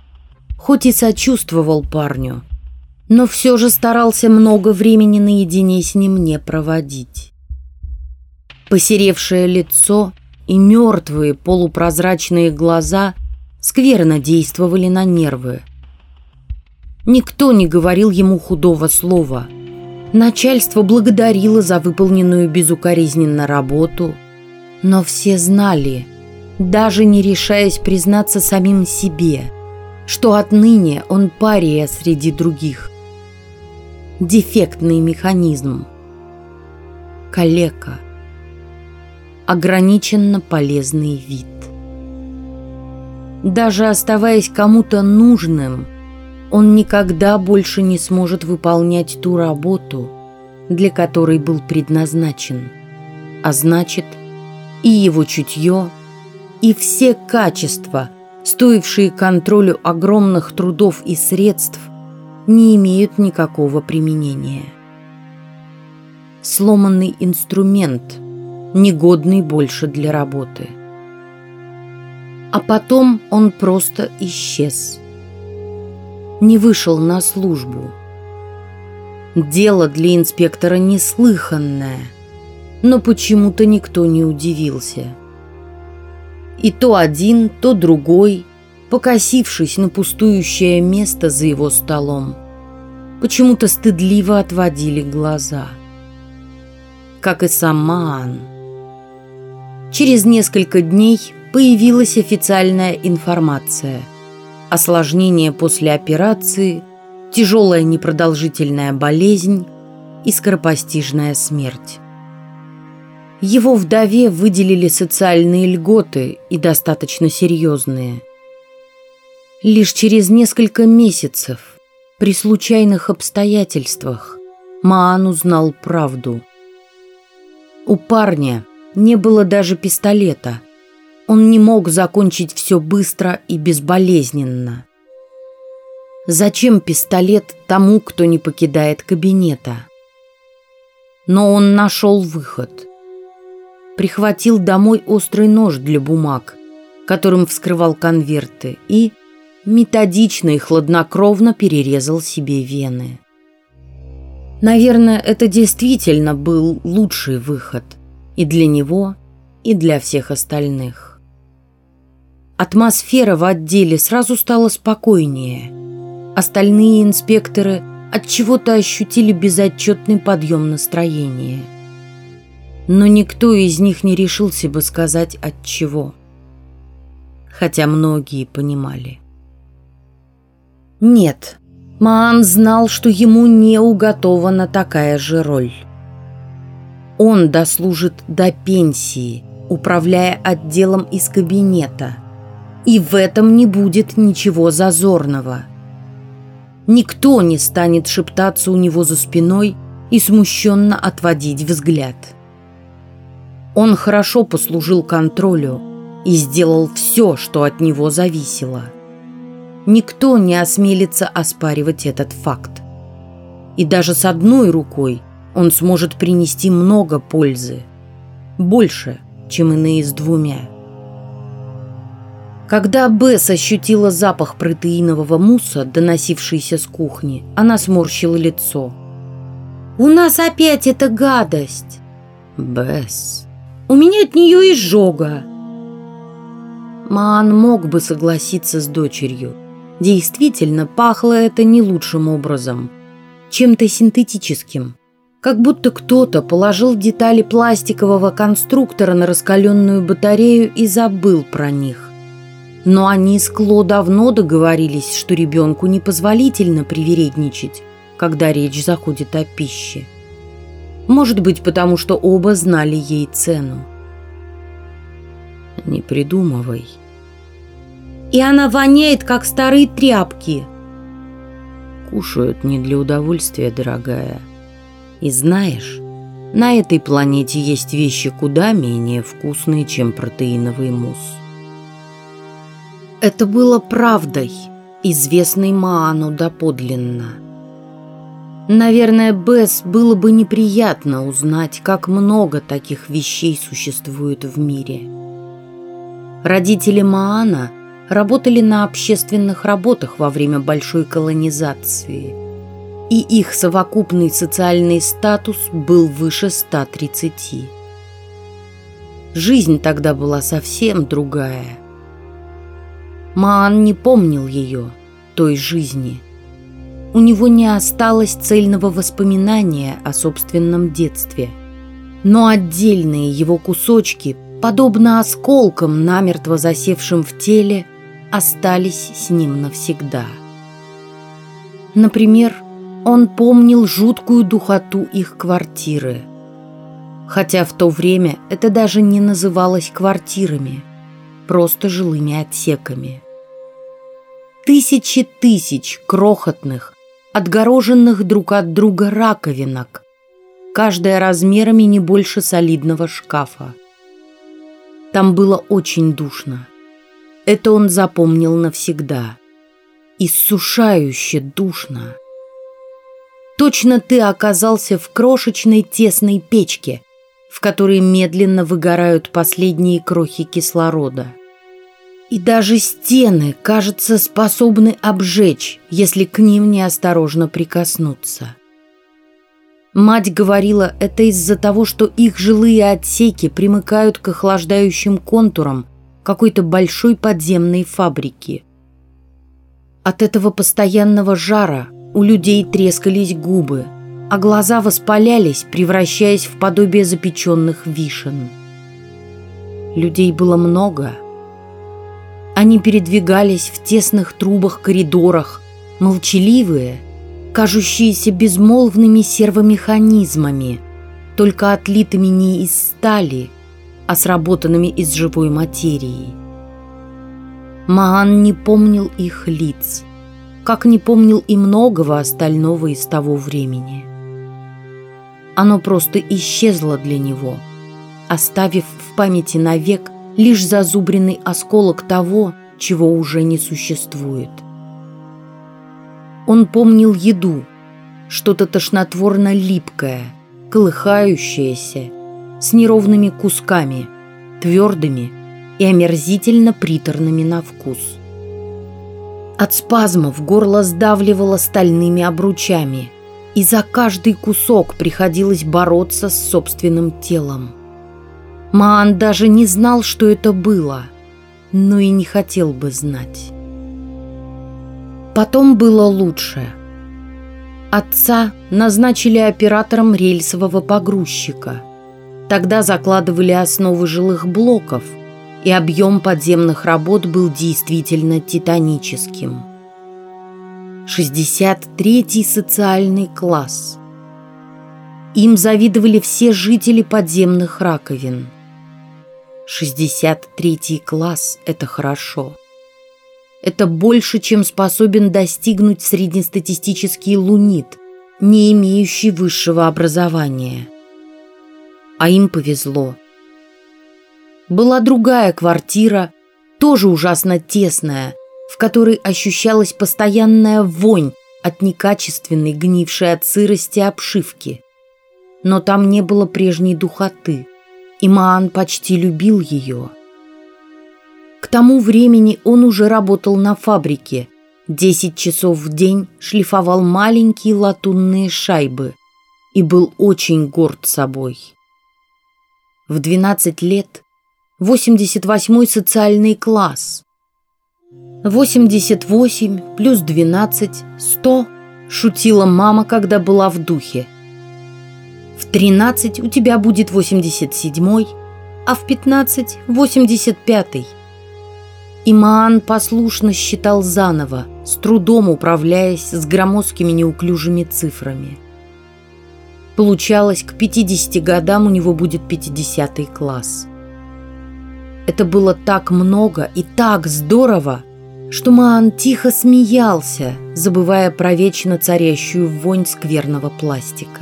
хоть и сочувствовал парню, но все же старался много времени наедине с ним не проводить. Посеревшее лицо и мертвые полупрозрачные глаза скверно действовали на нервы. Никто не говорил ему худого слова. Начальство благодарило за выполненную безукоризненно работу, но все знали, даже не решаясь признаться самим себе, что отныне он пария среди других. Дефектный механизм. Калека ограниченно полезный вид. Даже оставаясь кому-то нужным, он никогда больше не сможет выполнять ту работу, для которой был предназначен. А значит, и его чутье, и все качества, стоившие контролю огромных трудов и средств, не имеют никакого применения. Сломанный инструмент – негодный больше для работы. А потом он просто исчез. Не вышел на службу. Дело для инспектора неслыханное, но почему-то никто не удивился. И то один, то другой, покосившись на пустующее место за его столом, почему-то стыдливо отводили глаза. Как и сам Маан. Через несколько дней появилась официальная информация. Осложнение после операции, тяжелая непродолжительная болезнь и скоропостижная смерть. Его вдове выделили социальные льготы и достаточно серьезные. Лишь через несколько месяцев, при случайных обстоятельствах, Маан узнал правду. У парня – не было даже пистолета. Он не мог закончить все быстро и безболезненно. Зачем пистолет тому, кто не покидает кабинета? Но он нашел выход. Прихватил домой острый нож для бумаг, которым вскрывал конверты, и методично и хладнокровно перерезал себе вены. Наверное, это действительно был лучший выход – и для него, и для всех остальных. Атмосфера в отделе сразу стала спокойнее. Остальные инспекторы от чего-то ощутили безотчетный подъем настроения. Но никто из них не решился бы сказать от чего. Хотя многие понимали. Нет, Маан знал, что ему не уготована такая же роль. Он дослужит до пенсии, управляя отделом из кабинета. И в этом не будет ничего зазорного. Никто не станет шептаться у него за спиной и смущенно отводить взгляд. Он хорошо послужил контролю и сделал все, что от него зависело. Никто не осмелится оспаривать этот факт. И даже с одной рукой – он сможет принести много пользы. Больше, чем иные с двумя. Когда Бесс ощутила запах протеинового мусса, доносившийся с кухни, она сморщила лицо. «У нас опять эта гадость!» «Бесс...» «У меня от нее изжога!» Маан мог бы согласиться с дочерью. Действительно, пахло это не лучшим образом. Чем-то синтетическим Как будто кто-то положил детали пластикового конструктора на раскаленную батарею и забыл про них. Но они с Кло давно договорились, что ребенку непозволительно привередничать, когда речь заходит о пище. Может быть, потому что оба знали ей цену. «Не придумывай». «И она воняет, как старые тряпки», кушают не для удовольствия, дорогая. И знаешь, на этой планете есть вещи куда менее вкусные, чем протеиновый мусс. Это было правдой, известной Маану доподлинно. Наверное, Бесс было бы неприятно узнать, как много таких вещей существует в мире. Родители Маана – работали на общественных работах во время большой колонизации, и их совокупный социальный статус был выше 130. Жизнь тогда была совсем другая. Маан не помнил ее, той жизни. У него не осталось цельного воспоминания о собственном детстве. Но отдельные его кусочки, подобно осколкам, намертво засевшим в теле, остались с ним навсегда. Например, он помнил жуткую духоту их квартиры. Хотя в то время это даже не называлось квартирами, просто жилыми отсеками. Тысячи тысяч крохотных, отгороженных друг от друга раковинок, каждая размерами не больше солидного шкафа. Там было очень душно. Это он запомнил навсегда. Иссушающе душно. Точно ты оказался в крошечной тесной печке, в которой медленно выгорают последние крохи кислорода. И даже стены, кажется, способны обжечь, если к ним неосторожно прикоснуться. Мать говорила, это из-за того, что их жилые отсеки примыкают к охлаждающим контурам какой-то большой подземной фабрики. От этого постоянного жара у людей трескались губы, а глаза воспалялись, превращаясь в подобие запеченных вишен. Людей было много. Они передвигались в тесных трубах-коридорах, молчаливые, кажущиеся безмолвными сервомеханизмами, только отлитыми не из стали – а сработанными из живой материи. Маан не помнил их лиц, как не помнил и многого остального из того времени. Оно просто исчезло для него, оставив в памяти навек лишь зазубренный осколок того, чего уже не существует. Он помнил еду, что-то тошнотворно липкое, колыхающееся, с неровными кусками, твердыми и омерзительно приторными на вкус. От спазмов горло сдавливало стальными обручами, и за каждый кусок приходилось бороться с собственным телом. Маан даже не знал, что это было, но и не хотел бы знать. Потом было лучше. Отца назначили оператором рельсового погрузчика – Тогда закладывали основы жилых блоков, и объем подземных работ был действительно титаническим. 63-й социальный класс. Им завидовали все жители подземных раковин. 63-й класс – это хорошо. Это больше, чем способен достигнуть среднестатистический лунит, не имеющий высшего образования а им повезло. Была другая квартира, тоже ужасно тесная, в которой ощущалась постоянная вонь от некачественной, гнившей от сырости обшивки. Но там не было прежней духоты, и Маан почти любил ее. К тому времени он уже работал на фабрике, десять часов в день шлифовал маленькие латунные шайбы и был очень горд собой в 12 лет 88-й социальный класс. 88 плюс 12 – 100, шутила мама, когда была в духе. В 13 у тебя будет 87-й, а в 15 – 85-й. И Маан послушно считал заново, с трудом управляясь с громоздкими неуклюжими цифрами. Получалось, к 50 годам у него будет 50 класс. Это было так много и так здорово, что Маан тихо смеялся, забывая про вечно царящую вонь скверного пластика.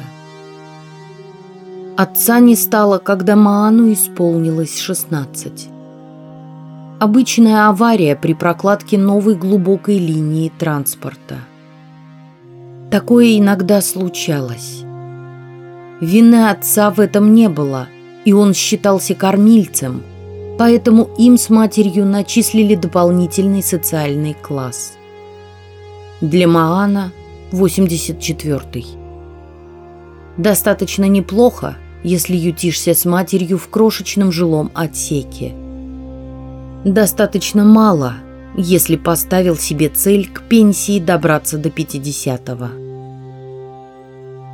Отца не стало, когда Маану исполнилось 16. Обычная авария при прокладке новой глубокой линии транспорта. Такое иногда случалось. Вины отца в этом не было, и он считался кормильцем, поэтому им с матерью начислили дополнительный социальный класс. Для Маана – 84-й. Достаточно неплохо, если ютишься с матерью в крошечном жилом отсеке. Достаточно мало, если поставил себе цель к пенсии добраться до 50-го.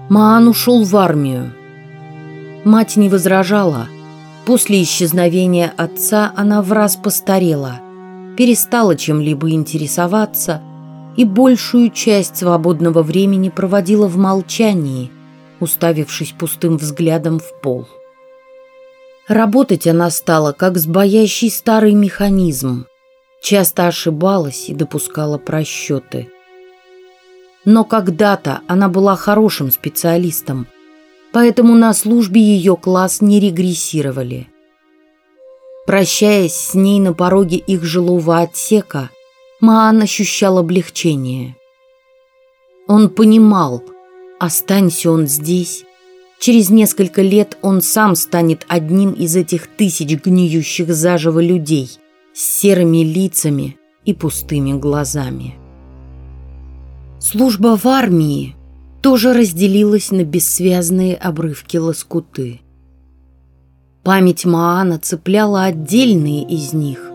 Маан ушел в армию. Мать не возражала. После исчезновения отца она в раз постарела, перестала чем-либо интересоваться и большую часть свободного времени проводила в молчании, уставившись пустым взглядом в пол. Работать она стала, как сбоящий старый механизм, часто ошибалась и допускала просчеты – но когда-то она была хорошим специалистом, поэтому на службе ее класс не регрессировали. Прощаясь с ней на пороге их жилого отсека, Маан ощущал облегчение. Он понимал, останься он здесь, через несколько лет он сам станет одним из этих тысяч гниющих заживо людей с серыми лицами и пустыми глазами. Служба в армии тоже разделилась на бессвязные обрывки-лоскуты. Память Маана цепляла отдельные из них,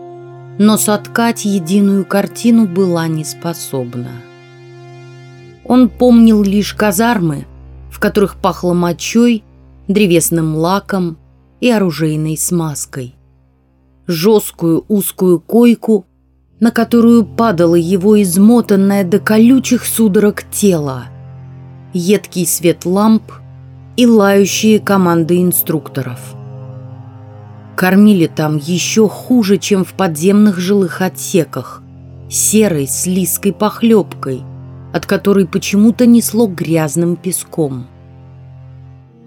но соткать единую картину была не способна. Он помнил лишь казармы, в которых пахло мочой, древесным лаком и оружейной смазкой. Жесткую узкую койку на которую падало его измотанное до колючих судорог тело, едкий свет ламп и лающие команды инструкторов. Кормили там еще хуже, чем в подземных жилых отсеках, серой слизкой похлебкой, от которой почему-то несло грязным песком.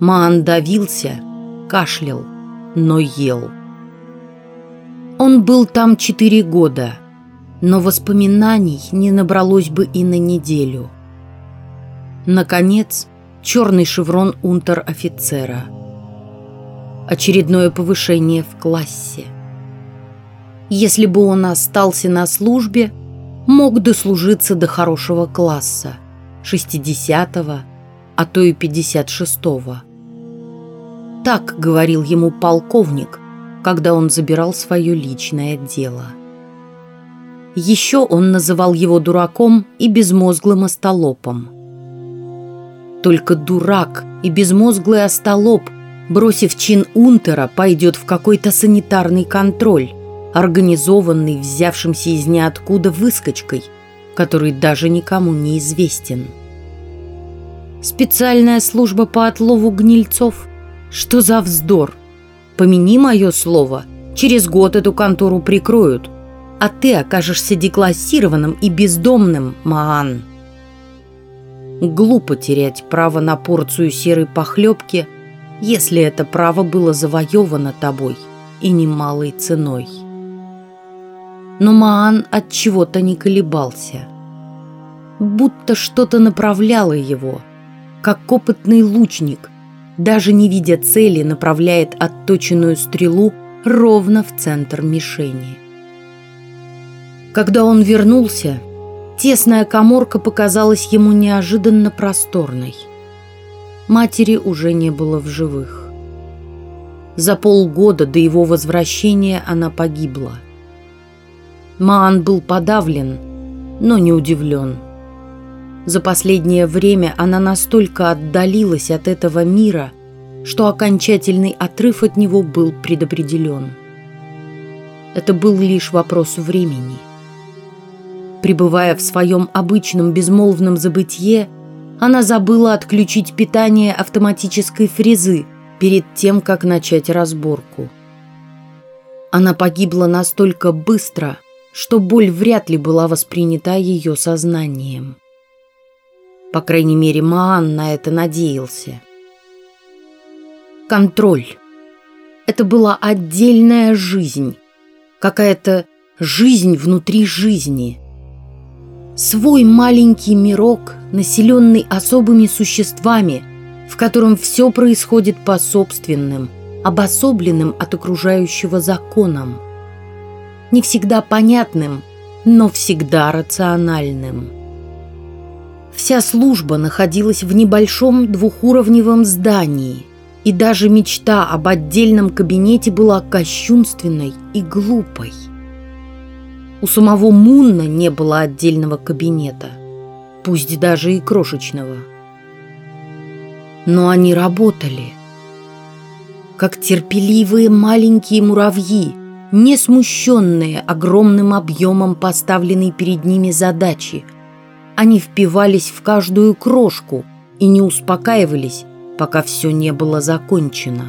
Маан давился, кашлял, но ел. Он был там четыре года – но воспоминаний не набралось бы и на неделю. Наконец, черный шеврон унтер-офицера. Очередное повышение в классе. Если бы он остался на службе, мог дослужиться до хорошего класса, 60-го, а то и 56-го. Так говорил ему полковник, когда он забирал свое личное дело. Еще он называл его дураком и безмозглым остолопом. Только дурак и безмозглый остолоп, бросив чин унтера, пойдет в какой-то санитарный контроль, организованный взявшимся из ниоткуда выскочкой, который даже никому не известен. Специальная служба по отлову гнильцов? Что за вздор? Помяни мое слово, через год эту контору прикроют – а ты окажешься деклассированным и бездомным, Маан. Глупо терять право на порцию серой похлебки, если это право было завоевано тобой и немалой ценой. Но Маан от чего-то не колебался. Будто что-то направляло его, как опытный лучник, даже не видя цели, направляет отточенную стрелу ровно в центр мишени. Когда он вернулся, тесная коморка показалась ему неожиданно просторной. Матери уже не было в живых. За полгода до его возвращения она погибла. Маан был подавлен, но не удивлен. За последнее время она настолько отдалилась от этого мира, что окончательный отрыв от него был предопределен. Это был лишь вопрос времени. Пребывая в своем обычном безмолвном забытье, она забыла отключить питание автоматической фрезы перед тем, как начать разборку. Она погибла настолько быстро, что боль вряд ли была воспринята ее сознанием. По крайней мере, Маан на это надеялся. Контроль. Это была отдельная жизнь. Какая-то жизнь внутри жизни. Свой маленький мирок, населенный особыми существами, в котором все происходит по собственным, обособленным от окружающего законам. Не всегда понятным, но всегда рациональным. Вся служба находилась в небольшом двухуровневом здании, и даже мечта об отдельном кабинете была кощунственной и глупой. У самого Мунна не было отдельного кабинета, пусть даже и крошечного. Но они работали, как терпеливые маленькие муравьи, не смущенные огромным объемом поставленной перед ними задачи – они впивались в каждую крошку и не успокаивались, пока все не было закончено.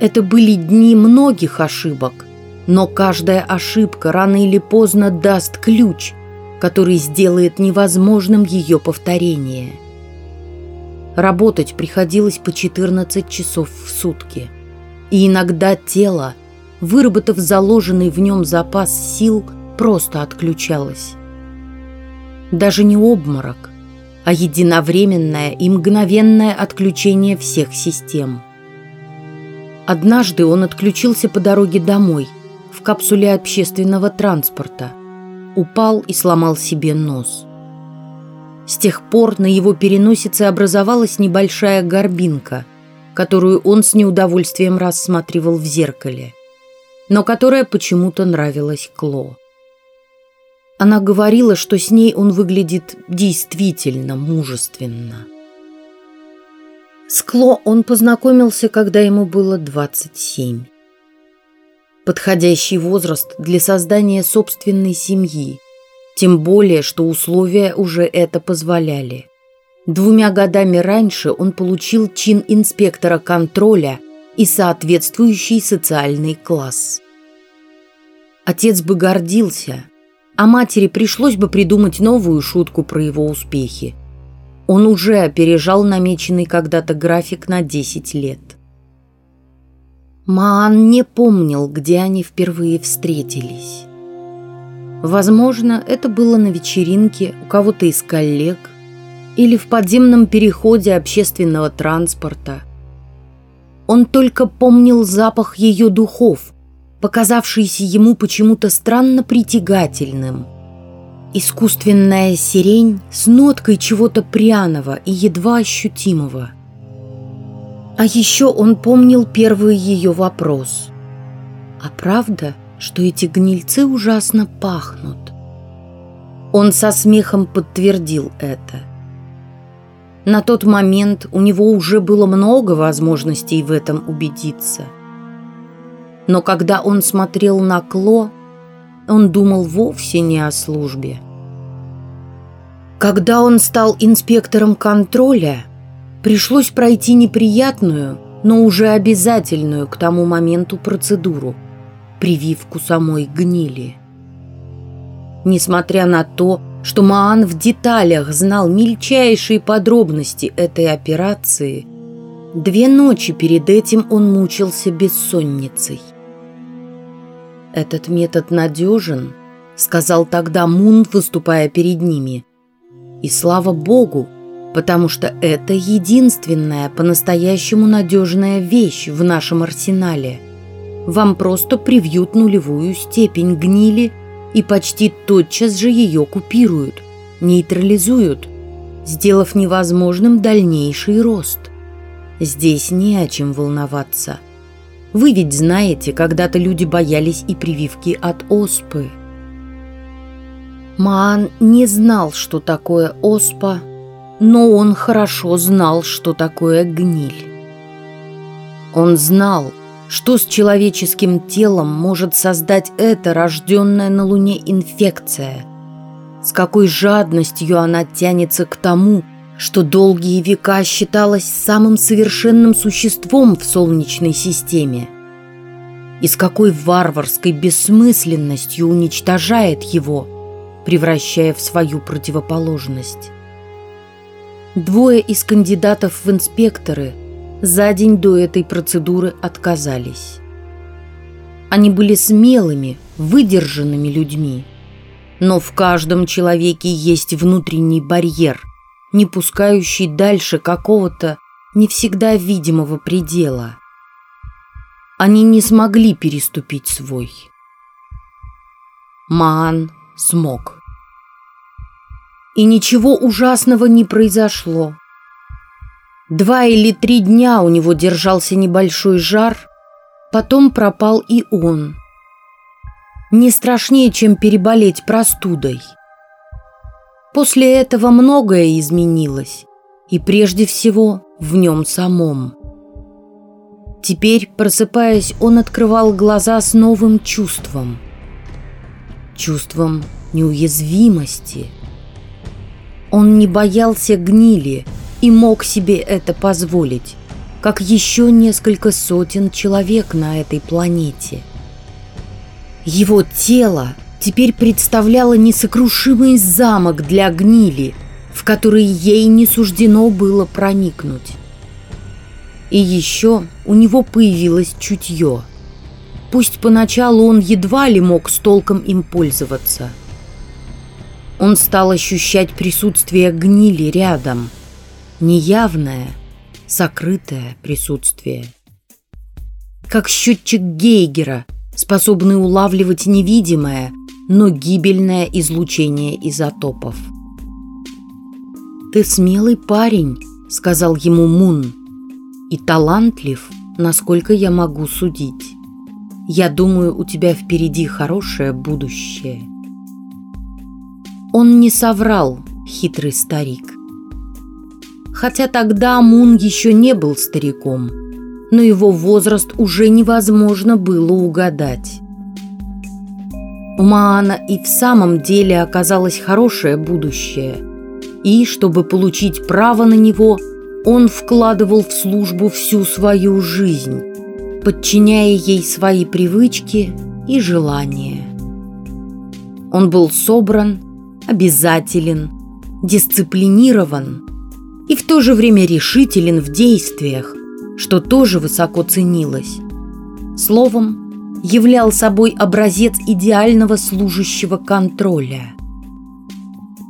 Это были дни многих ошибок, но каждая ошибка рано или поздно даст ключ, который сделает невозможным ее повторение. Работать приходилось по 14 часов в сутки, и иногда тело, выработав заложенный в нем запас сил, просто отключалось даже не обморок, а единовременное и мгновенное отключение всех систем. Однажды он отключился по дороге домой, в капсуле общественного транспорта, упал и сломал себе нос. С тех пор на его переносице образовалась небольшая горбинка, которую он с неудовольствием рассматривал в зеркале, но которая почему-то нравилась Кло. Она говорила, что с ней он выглядит действительно мужественно. С Кло он познакомился, когда ему было 27. Подходящий возраст для создания собственной семьи, тем более, что условия уже это позволяли. Двумя годами раньше он получил чин инспектора контроля и соответствующий социальный класс. Отец бы гордился – а матери пришлось бы придумать новую шутку про его успехи. Он уже опережал намеченный когда-то график на 10 лет. Маан не помнил, где они впервые встретились. Возможно, это было на вечеринке у кого-то из коллег или в подземном переходе общественного транспорта. Он только помнил запах ее духов – показавшийся ему почему-то странно притягательным. Искусственная сирень с ноткой чего-то пряного и едва ощутимого. А еще он помнил первый ее вопрос. «А правда, что эти гнильцы ужасно пахнут?» Он со смехом подтвердил это. На тот момент у него уже было много возможностей в этом убедиться – но когда он смотрел на Кло, он думал вовсе не о службе. Когда он стал инспектором контроля, пришлось пройти неприятную, но уже обязательную к тому моменту процедуру – прививку самой гнили. Несмотря на то, что Маан в деталях знал мельчайшие подробности этой операции, две ночи перед этим он мучился бессонницей. «Этот метод надежен», — сказал тогда Мун, выступая перед ними. «И слава Богу, потому что это единственная по-настоящему надежная вещь в нашем арсенале. Вам просто привьют нулевую степень гнили и почти тотчас же ее купируют, нейтрализуют, сделав невозможным дальнейший рост. Здесь не о чем волноваться». Вы ведь знаете, когда-то люди боялись и прививки от оспы. Маан не знал, что такое оспа, но он хорошо знал, что такое гниль. Он знал, что с человеческим телом может создать эта рожденная на Луне инфекция. С какой жадностью она тянется к тому, что долгие века считалось самым совершенным существом в Солнечной системе. И с какой варварской бессмысленностью уничтожает его, превращая в свою противоположность. Двое из кандидатов в инспекторы за день до этой процедуры отказались. Они были смелыми, выдержанными людьми. Но в каждом человеке есть внутренний барьер, не пускающий дальше какого-то не всегда видимого предела. Они не смогли переступить свой. Маан смог. И ничего ужасного не произошло. Два или три дня у него держался небольшой жар, потом пропал и он. Не страшнее, чем переболеть простудой. После этого многое изменилось, и прежде всего в нем самом. Теперь, просыпаясь, он открывал глаза с новым чувством. Чувством неуязвимости. Он не боялся гнили – и мог себе это позволить, как еще несколько сотен человек на этой планете. Его тело теперь представляло несокрушимый замок для гнили, в который ей не суждено было проникнуть. И еще у него появилось чутье. Пусть поначалу он едва ли мог с толком им пользоваться. Он стал ощущать присутствие гнили рядом – неявное, сокрытое присутствие. Как счетчик Гейгера, способный улавливать невидимое, но гибельное излучение изотопов. «Ты смелый парень», — сказал ему Мун, — «и талантлив, насколько я могу судить. Я думаю, у тебя впереди хорошее будущее». Он не соврал, хитрый старик хотя тогда Мун еще не был стариком, но его возраст уже невозможно было угадать. У Маана и в самом деле оказалось хорошее будущее, и, чтобы получить право на него, он вкладывал в службу всю свою жизнь, подчиняя ей свои привычки и желания. Он был собран, обязателен, дисциплинирован и в то же время решителен в действиях, что тоже высоко ценилось. Словом, являл собой образец идеального служащего контроля.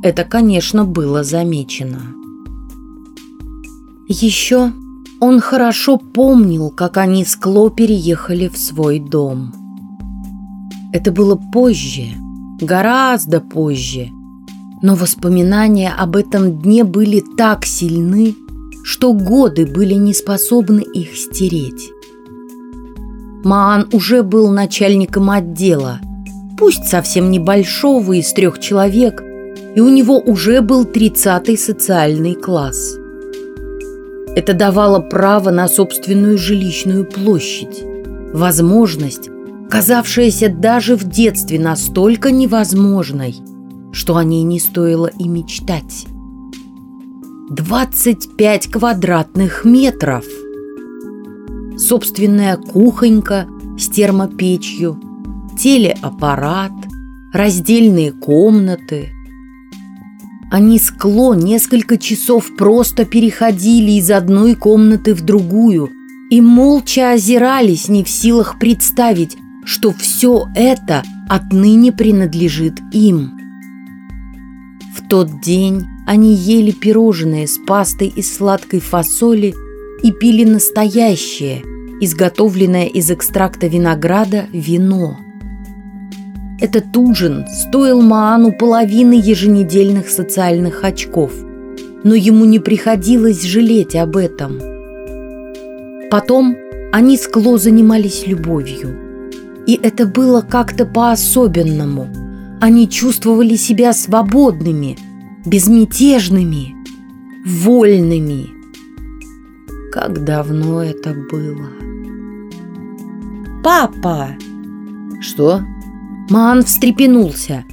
Это, конечно, было замечено. Еще он хорошо помнил, как они с Кло переехали в свой дом. Это было позже, гораздо позже – но воспоминания об этом дне были так сильны, что годы были не способны их стереть. Маан уже был начальником отдела, пусть совсем небольшого из трех человек, и у него уже был тридцатый социальный класс. Это давало право на собственную жилищную площадь, возможность, казавшаяся даже в детстве настолько невозможной – что о ней не стоило и мечтать. 25 квадратных метров. Собственная кухонька с термопечью, телеаппарат, раздельные комнаты. Они с Кло несколько часов просто переходили из одной комнаты в другую и молча озирались, не в силах представить, что все это отныне принадлежит им. В тот день они ели пирожные с пастой из сладкой фасоли и пили настоящее, изготовленное из экстракта винограда, вино. Этот ужин стоил Маану половины еженедельных социальных очков, но ему не приходилось жалеть об этом. Потом они с Кло занимались любовью. И это было как-то по-особенному – они чувствовали себя свободными, безмятежными, вольными. Как давно это было. «Папа!» «Что?» Маан встрепенулся.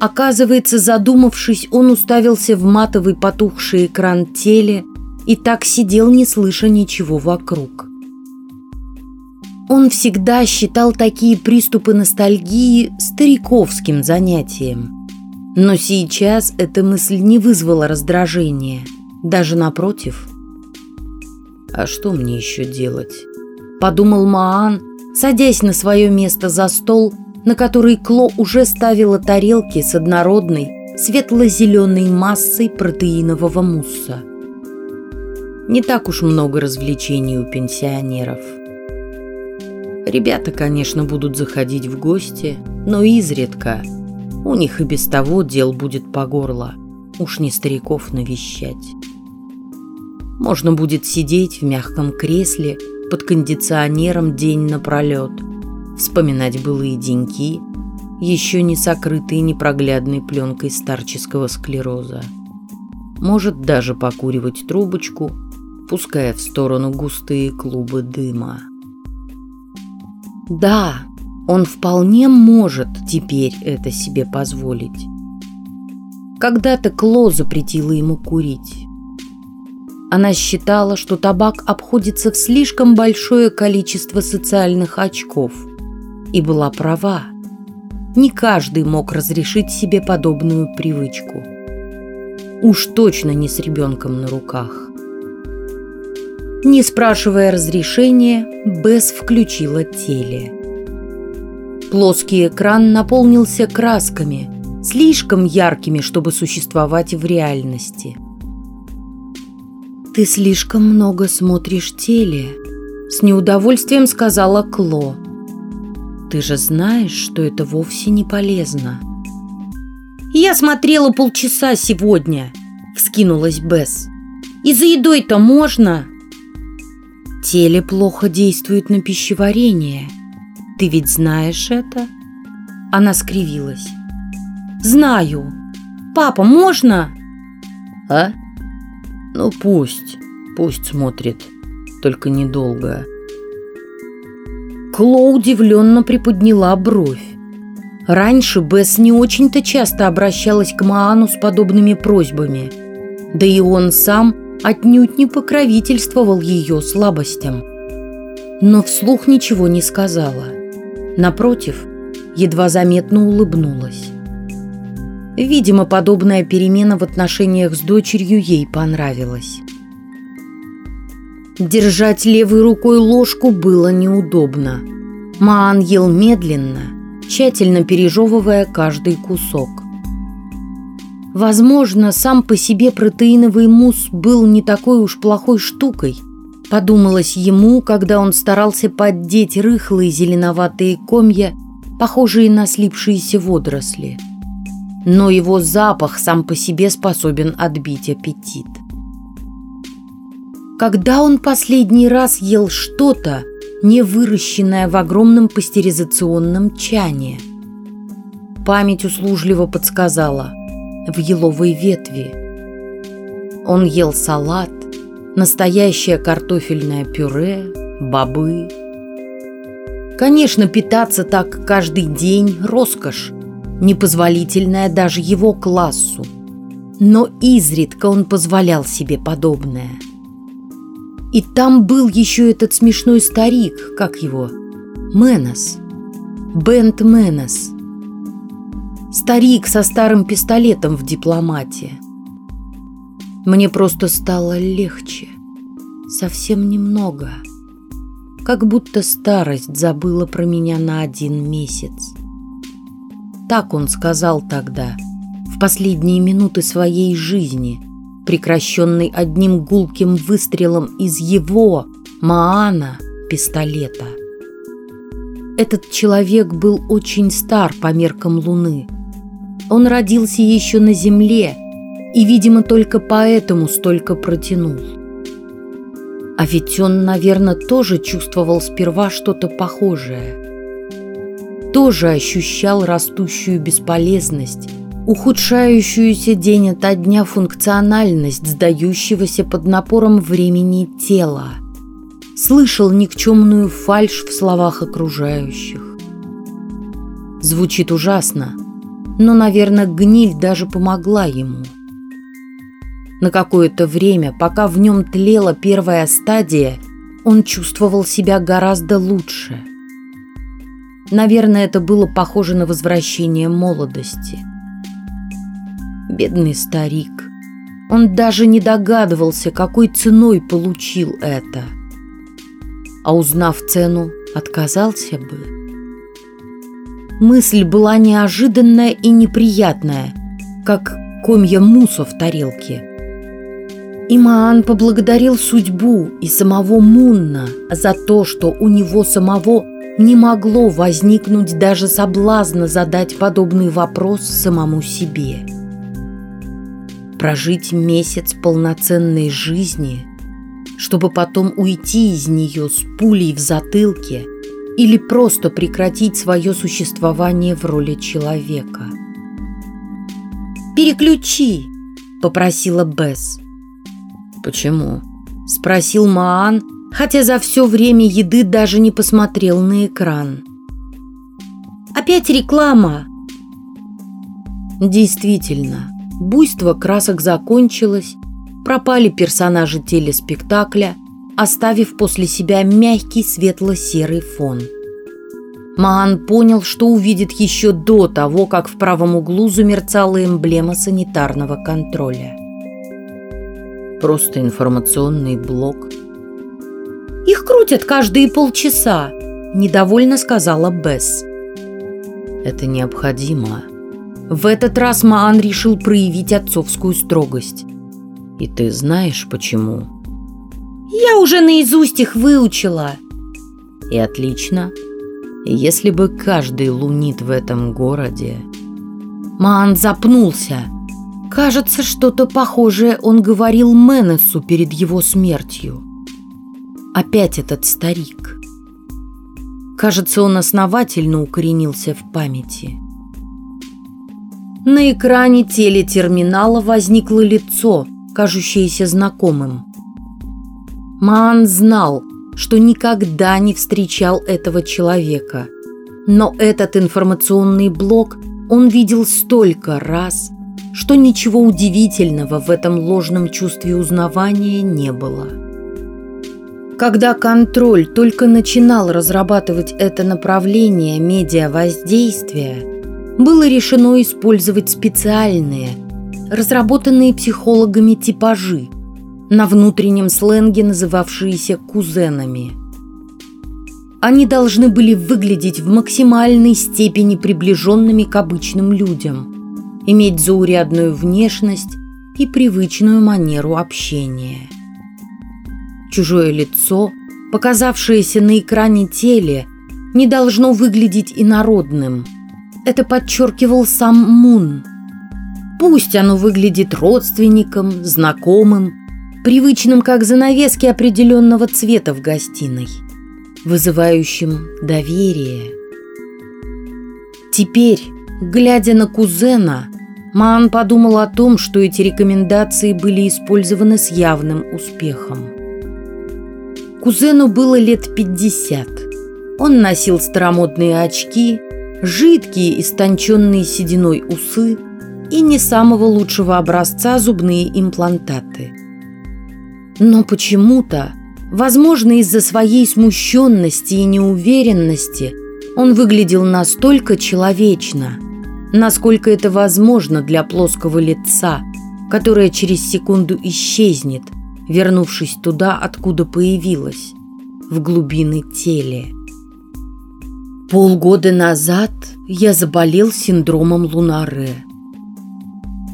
Оказывается, задумавшись, он уставился в матовый потухший экран теле и так сидел, не слыша ничего вокруг. Он всегда считал такие приступы ностальгии стариковским занятием. Но сейчас эта мысль не вызвала раздражения, даже напротив. «А что мне еще делать?» – подумал Маан, садясь на свое место за стол, на который Кло уже ставила тарелки с однородной, светло-зеленой массой протеинового мусса. Не так уж много развлечений у пенсионеров – Ребята, конечно, будут заходить в гости, но изредка. У них и без того дел будет по горло. Уж не стариков навещать. Можно будет сидеть в мягком кресле под кондиционером день напролет, вспоминать былые деньки, еще не сокрытые непроглядной пленкой старческого склероза. Может даже покуривать трубочку, пуская в сторону густые клубы дыма. Да, он вполне может теперь это себе позволить. Когда-то Кло запретила ему курить. Она считала, что табак обходится в слишком большое количество социальных очков. И была права. Не каждый мог разрешить себе подобную привычку. Уж точно не с ребенком на руках. Не спрашивая разрешения, Бесс включила теле. Плоский экран наполнился красками, слишком яркими, чтобы существовать в реальности. «Ты слишком много смотришь теле», — с неудовольствием сказала Кло. «Ты же знаешь, что это вовсе не полезно». «Я смотрела полчаса сегодня», — вскинулась Бесс. «И за едой-то можно?» Теле плохо действует на пищеварение. Ты ведь знаешь это?» Она скривилась. «Знаю. Папа, можно?» «А? Ну пусть, пусть смотрит. Только недолго». Кло удивленно приподняла бровь. Раньше Бесс не очень-то часто обращалась к Маану с подобными просьбами. Да и он сам отнюдь не покровительствовал ее слабостям. Но вслух ничего не сказала. Напротив, едва заметно улыбнулась. Видимо, подобная перемена в отношениях с дочерью ей понравилась. Держать левой рукой ложку было неудобно. Маан ел медленно, тщательно пережевывая каждый кусок. Возможно, сам по себе протеиновый мусс был не такой уж плохой штукой, подумалось ему, когда он старался поддеть рыхлые зеленоватые комья, похожие на слипшиеся водоросли. Но его запах сам по себе способен отбить аппетит. Когда он последний раз ел что-то, не выращенное в огромном пастеризационном чане? Память услужливо подсказала – в еловой ветви. Он ел салат, настоящее картофельное пюре, бобы. Конечно, питаться так каждый день – роскошь, непозволительная даже его классу. Но изредка он позволял себе подобное. И там был еще этот смешной старик, как его, Менос, Бент Менос – Старик со старым пистолетом в дипломате. Мне просто стало легче. Совсем немного. Как будто старость забыла про меня на один месяц. Так он сказал тогда, в последние минуты своей жизни, прекращенной одним гулким выстрелом из его, Маана, пистолета. Этот человек был очень стар по меркам Луны – он родился еще на земле и, видимо, только поэтому столько протянул. А ведь он, наверное, тоже чувствовал сперва что-то похожее. Тоже ощущал растущую бесполезность, ухудшающуюся день ото дня функциональность сдающегося под напором времени тела – слышал никчемную фальшь в словах окружающих. Звучит ужасно, но, наверное, гниль даже помогла ему. На какое-то время, пока в нем тлела первая стадия, он чувствовал себя гораздо лучше. Наверное, это было похоже на возвращение молодости. Бедный старик. Он даже не догадывался, какой ценой получил это. А узнав цену, отказался бы. Мысль была неожиданная и неприятная, как комья муса в тарелке. Имаан поблагодарил судьбу и самого Мунна за то, что у него самого не могло возникнуть даже соблазна задать подобный вопрос самому себе. Прожить месяц полноценной жизни, чтобы потом уйти из нее с пулей в затылке – или просто прекратить свое существование в роли человека. «Переключи!» – попросила Бесс. «Почему?» – спросил Маан, хотя за все время еды даже не посмотрел на экран. «Опять реклама!» Действительно, буйство красок закончилось, пропали персонажи телеспектакля – оставив после себя мягкий светло-серый фон. Маан понял, что увидит еще до того, как в правом углу замерцала эмблема санитарного контроля. Просто информационный блок. «Их крутят каждые полчаса», – недовольно сказала Бесс. «Это необходимо». В этот раз Маан решил проявить отцовскую строгость. «И ты знаешь, почему?» Я уже наизусть их выучила. И отлично. Если бы каждый лунит в этом городе... Ман запнулся. Кажется, что-то похожее он говорил Менесу перед его смертью. Опять этот старик. Кажется, он основательно укоренился в памяти. На экране телетерминала возникло лицо, кажущееся знакомым. Маан знал, что никогда не встречал этого человека. Но этот информационный блок он видел столько раз, что ничего удивительного в этом ложном чувстве узнавания не было. Когда контроль только начинал разрабатывать это направление медиавоздействия, было решено использовать специальные, разработанные психологами типажи – на внутреннем сленге называвшиеся кузенами. Они должны были выглядеть в максимальной степени приближенными к обычным людям, иметь заурядную внешность и привычную манеру общения. Чужое лицо, показавшееся на экране теле, не должно выглядеть инородным. Это подчеркивал сам Мун. Пусть оно выглядит родственником, знакомым, привычным как занавески определенного цвета в гостиной, вызывающим доверие. Теперь, глядя на кузена, Маан подумал о том, что эти рекомендации были использованы с явным успехом. Кузену было лет 50. Он носил старомодные очки, жидкие истонченные сединой усы и не самого лучшего образца зубные имплантаты – но почему-то, возможно, из-за своей смущенности и неуверенности, он выглядел настолько человечно, насколько это возможно для плоского лица, которое через секунду исчезнет, вернувшись туда, откуда появилось, в глубины теле. Полгода назад я заболел синдромом Лунаре.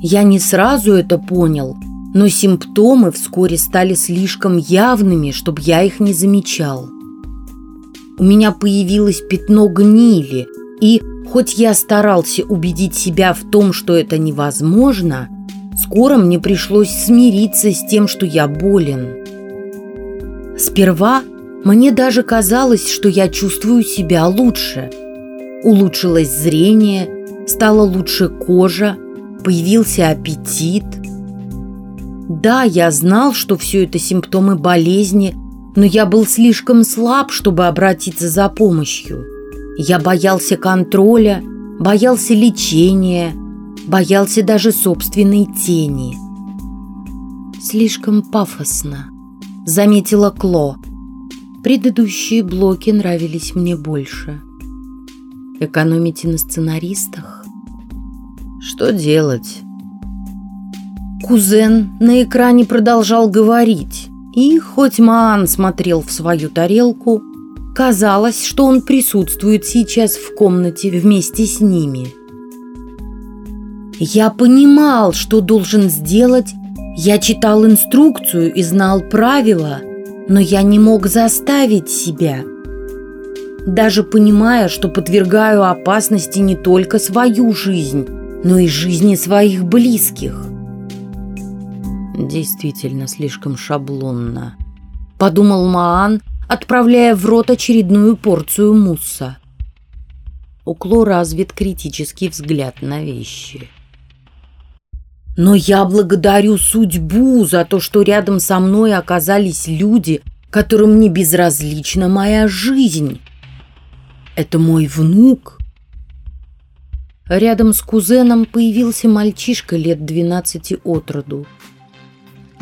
Я не сразу это понял – но симптомы вскоре стали слишком явными, чтобы я их не замечал. У меня появилось пятно гнили, и, хоть я старался убедить себя в том, что это невозможно, скоро мне пришлось смириться с тем, что я болен. Сперва мне даже казалось, что я чувствую себя лучше. Улучшилось зрение, стала лучше кожа, появился аппетит – да, я знал, что все это симптомы болезни, но я был слишком слаб, чтобы обратиться за помощью. Я боялся контроля, боялся лечения, боялся даже собственной тени. Слишком пафосно, заметила Кло. Предыдущие блоки нравились мне больше. Экономите на сценаристах? Что делать? Кузен на экране продолжал говорить, и хоть Маан смотрел в свою тарелку, казалось, что он присутствует сейчас в комнате вместе с ними. Я понимал, что должен сделать, я читал инструкцию и знал правила, но я не мог заставить себя. Даже понимая, что подвергаю опасности не только свою жизнь, но и жизни своих близких – Действительно слишком шаблонно. Подумал Маан, отправляя в рот очередную порцию мусса. У Кло развит критический взгляд на вещи. Но я благодарю судьбу за то, что рядом со мной оказались люди, которым не безразлична моя жизнь. Это мой внук. Рядом с кузеном появился мальчишка лет двенадцати от роду.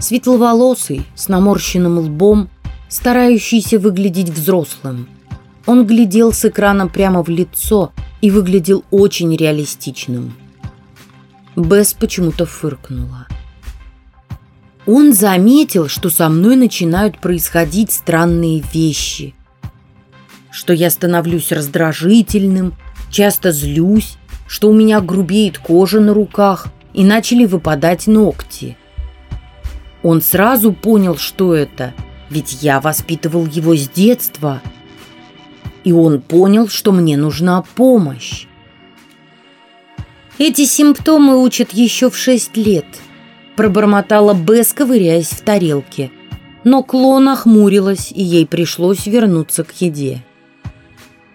Светловолосый, с наморщенным лбом, старающийся выглядеть взрослым. Он глядел с экрана прямо в лицо и выглядел очень реалистичным. Бесс почему-то фыркнула. Он заметил, что со мной начинают происходить странные вещи. Что я становлюсь раздражительным, часто злюсь, что у меня грубеет кожа на руках и начали выпадать ногти – он сразу понял, что это, ведь я воспитывал его с детства. И он понял, что мне нужна помощь. Эти симптомы учат еще в шесть лет, пробормотала Бесс, ковыряясь в тарелке. Но Кло охмурилась, и ей пришлось вернуться к еде.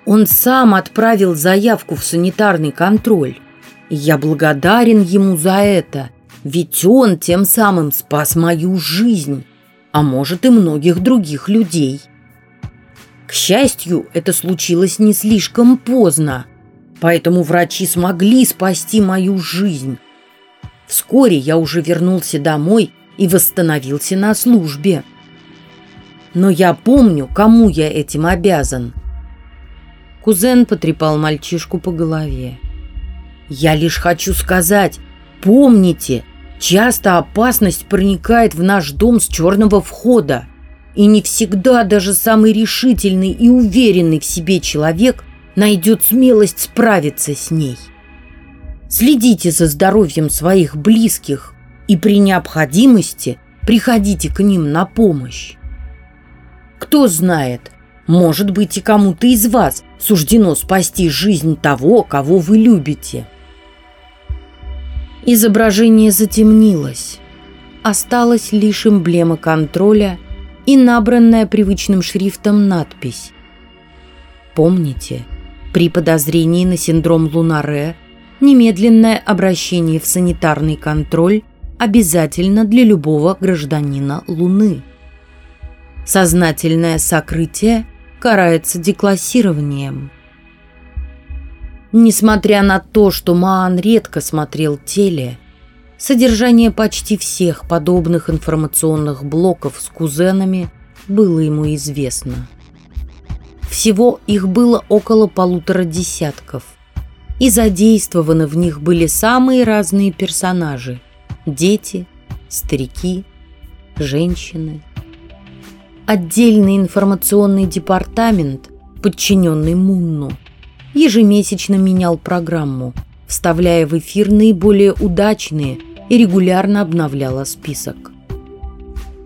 Он сам отправил заявку в санитарный контроль. Я благодарен ему за это – ведь он тем самым спас мою жизнь, а может и многих других людей. К счастью, это случилось не слишком поздно, поэтому врачи смогли спасти мою жизнь. Вскоре я уже вернулся домой и восстановился на службе. Но я помню, кому я этим обязан. Кузен потрепал мальчишку по голове. Я лишь хочу сказать, помните, Часто опасность проникает в наш дом с черного входа. И не всегда даже самый решительный и уверенный в себе человек найдет смелость справиться с ней. Следите за здоровьем своих близких и при необходимости приходите к ним на помощь. Кто знает, может быть и кому-то из вас суждено спасти жизнь того, кого вы любите. Изображение затемнилось. Осталась лишь эмблема контроля и набранная привычным шрифтом надпись. Помните, при подозрении на синдром Лунаре немедленное обращение в санитарный контроль обязательно для любого гражданина Луны. Сознательное сокрытие карается деклассированием – Несмотря на то, что Маан редко смотрел теле, содержание почти всех подобных информационных блоков с кузенами было ему известно. Всего их было около полутора десятков, и задействованы в них были самые разные персонажи – дети, старики, женщины. Отдельный информационный департамент, подчиненный Мунну – ежемесячно менял программу, вставляя в эфир наиболее удачные и регулярно обновляла список.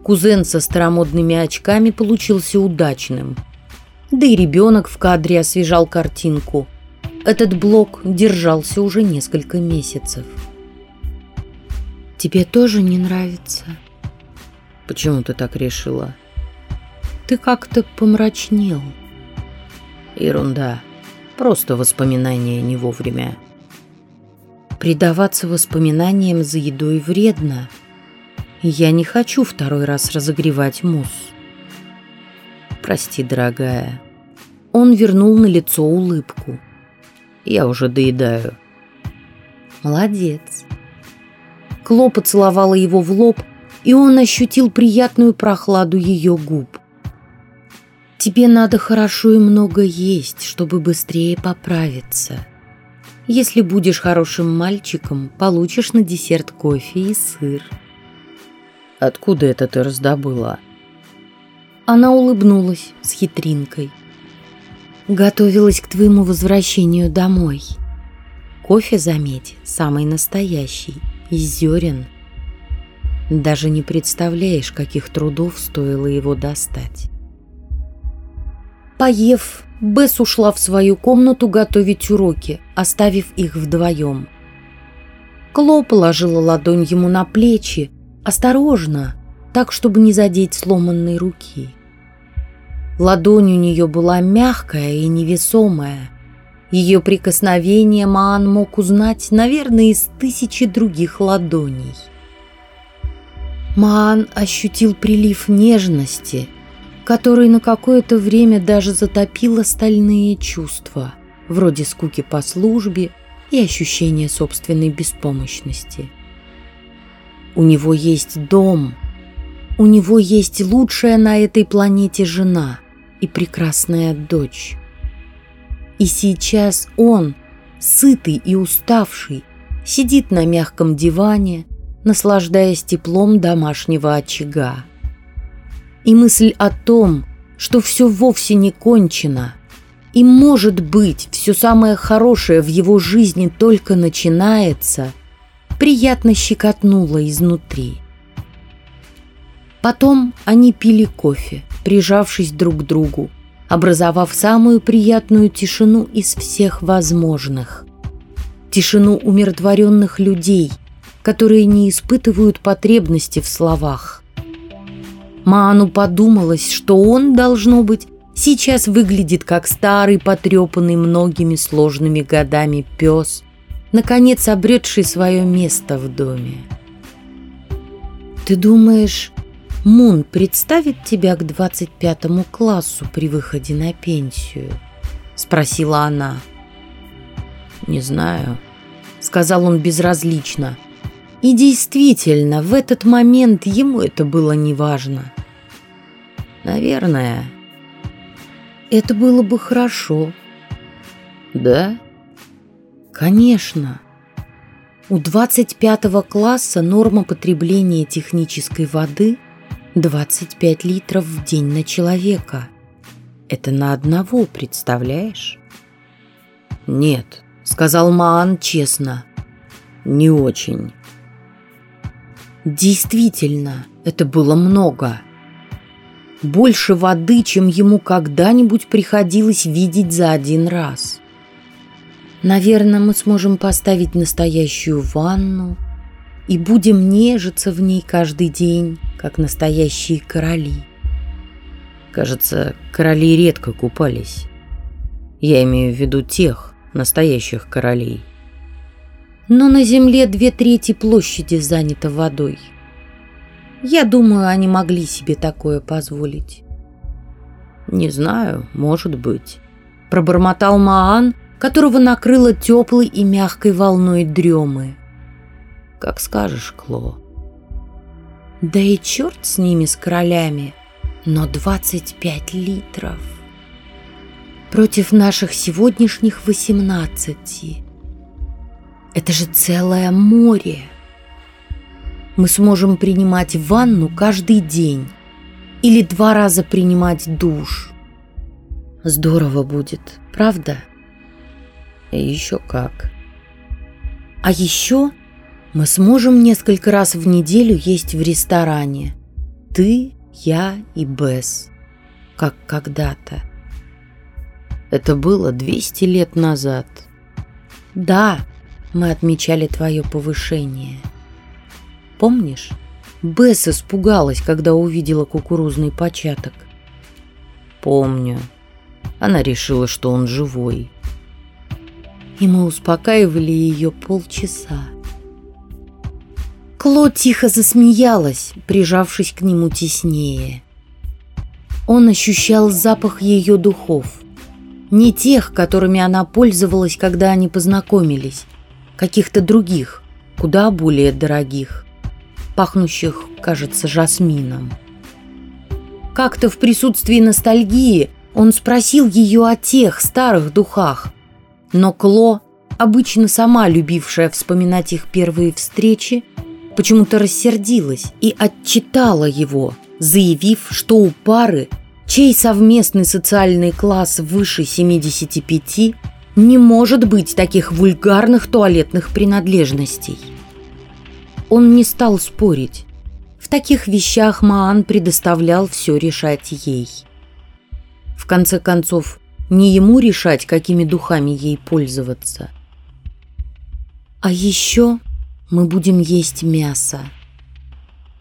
Кузен со старомодными очками получился удачным. Да и ребенок в кадре освежал картинку. Этот блок держался уже несколько месяцев. «Тебе тоже не нравится?» «Почему ты так решила?» «Ты как-то помрачнел». «Ерунда», Просто воспоминания не вовремя. Предаваться воспоминаниям за едой вредно. Я не хочу второй раз разогревать мусс. Прости, дорогая. Он вернул на лицо улыбку. Я уже доедаю. Молодец. Кло поцеловала его в лоб, и он ощутил приятную прохладу ее губ. Тебе надо хорошо и много есть, чтобы быстрее поправиться. Если будешь хорошим мальчиком, получишь на десерт кофе и сыр. Откуда это ты раздобыла? Она улыбнулась с хитринкой. Готовилась к твоему возвращению домой. Кофе, заметь, самый настоящий, из зерен. Даже не представляешь, каких трудов стоило его достать. Поев, Бесс ушла в свою комнату готовить уроки, оставив их вдвоем. Кло положила ладонь ему на плечи, осторожно, так, чтобы не задеть сломанной руки. Ладонь у нее была мягкая и невесомая. Ее прикосновение Маан мог узнать, наверное, из тысячи других ладоней. Маан ощутил прилив нежности – который на какое-то время даже затопил остальные чувства, вроде скуки по службе и ощущения собственной беспомощности. У него есть дом, у него есть лучшая на этой планете жена и прекрасная дочь. И сейчас он, сытый и уставший, сидит на мягком диване, наслаждаясь теплом домашнего очага и мысль о том, что все вовсе не кончено, и, может быть, все самое хорошее в его жизни только начинается, приятно щекотнула изнутри. Потом они пили кофе, прижавшись друг к другу, образовав самую приятную тишину из всех возможных. Тишину умиротворенных людей, которые не испытывают потребности в словах. Ману подумалось, что он, должно быть, сейчас выглядит как старый, потрепанный многими сложными годами пес, наконец обретший свое место в доме. «Ты думаешь, Мун представит тебя к 25 классу при выходе на пенсию?» — спросила она. «Не знаю», — сказал он безразлично. И действительно, в этот момент ему это было неважно. Наверное. Это было бы хорошо. Да? Конечно. У 25 класса норма потребления технической воды 25 литров в день на человека. Это на одного, представляешь? Нет, сказал Маан честно. Не очень. Действительно, это было много больше воды, чем ему когда-нибудь приходилось видеть за один раз. Наверное, мы сможем поставить настоящую ванну и будем нежиться в ней каждый день, как настоящие короли. Кажется, короли редко купались. Я имею в виду тех, настоящих королей. Но на земле две трети площади занято водой – я думаю, они могли себе такое позволить. Не знаю, может быть. Пробормотал Маан, которого накрыло теплой и мягкой волной дремы. Как скажешь, Кло. Да и черт с ними, с королями, но 25 литров. Против наших сегодняшних 18. Это же целое море мы сможем принимать ванну каждый день или два раза принимать душ. Здорово будет, правда? И еще как. А еще мы сможем несколько раз в неделю есть в ресторане. Ты, я и Бесс. Как когда-то. Это было 200 лет назад. Да, мы отмечали твое повышение. Помнишь? Бесс испугалась, когда увидела кукурузный початок. Помню. Она решила, что он живой. И мы успокаивали ее полчаса. Кло тихо засмеялась, прижавшись к нему теснее. Он ощущал запах ее духов. Не тех, которыми она пользовалась, когда они познакомились, каких-то других, куда более дорогих, пахнущих, кажется, жасмином. Как-то в присутствии ностальгии он спросил ее о тех старых духах, но Кло, обычно сама любившая вспоминать их первые встречи, почему-то рассердилась и отчитала его, заявив, что у пары, чей совместный социальный класс выше 75, не может быть таких вульгарных туалетных принадлежностей. Он не стал спорить. В таких вещах Маан предоставлял все решать ей. В конце концов, не ему решать, какими духами ей пользоваться. А еще мы будем есть мясо.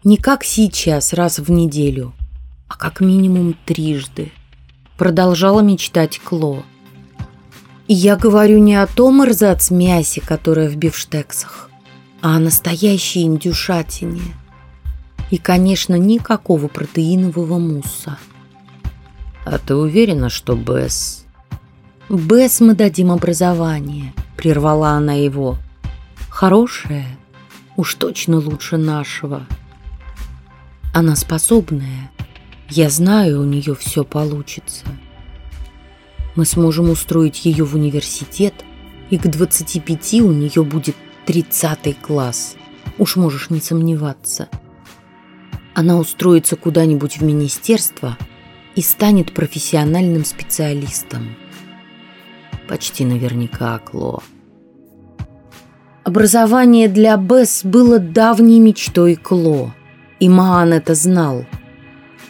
Не как сейчас, раз в неделю, а как минимум трижды. Продолжала мечтать Кло. И я говорю не о том эрзац-мясе, которое в бифштексах, а о настоящей индюшатине. И, конечно, никакого протеинового мусса. А ты уверена, что Бесс... Бесс мы дадим образование, прервала она его. Хорошее, уж точно лучше нашего. Она способная. Я знаю, у нее все получится. Мы сможем устроить ее в университет, и к 25 у нее будет 30 класс. Уж можешь не сомневаться. Она устроится куда-нибудь в министерство и станет профессиональным специалистом. Почти наверняка, Кло. Образование для Бесс было давней мечтой Кло, и Маан это знал.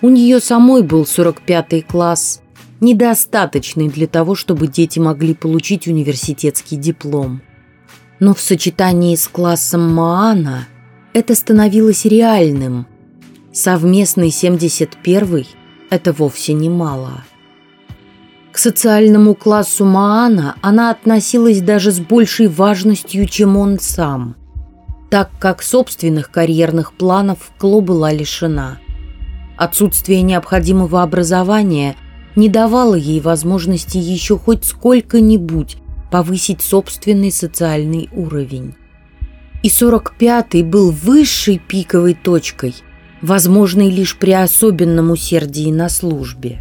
У нее самой был 45-й класс, недостаточный для того, чтобы дети могли получить университетский диплом. Но в сочетании с классом Маана это становилось реальным. Совместный 71-й – это вовсе немало. мало. К социальному классу Маана она относилась даже с большей важностью, чем он сам, так как собственных карьерных планов Кло была лишена. Отсутствие необходимого образования не давало ей возможности еще хоть сколько-нибудь повысить собственный социальный уровень. И 45-й был высшей пиковой точкой, возможной лишь при особенном усердии на службе.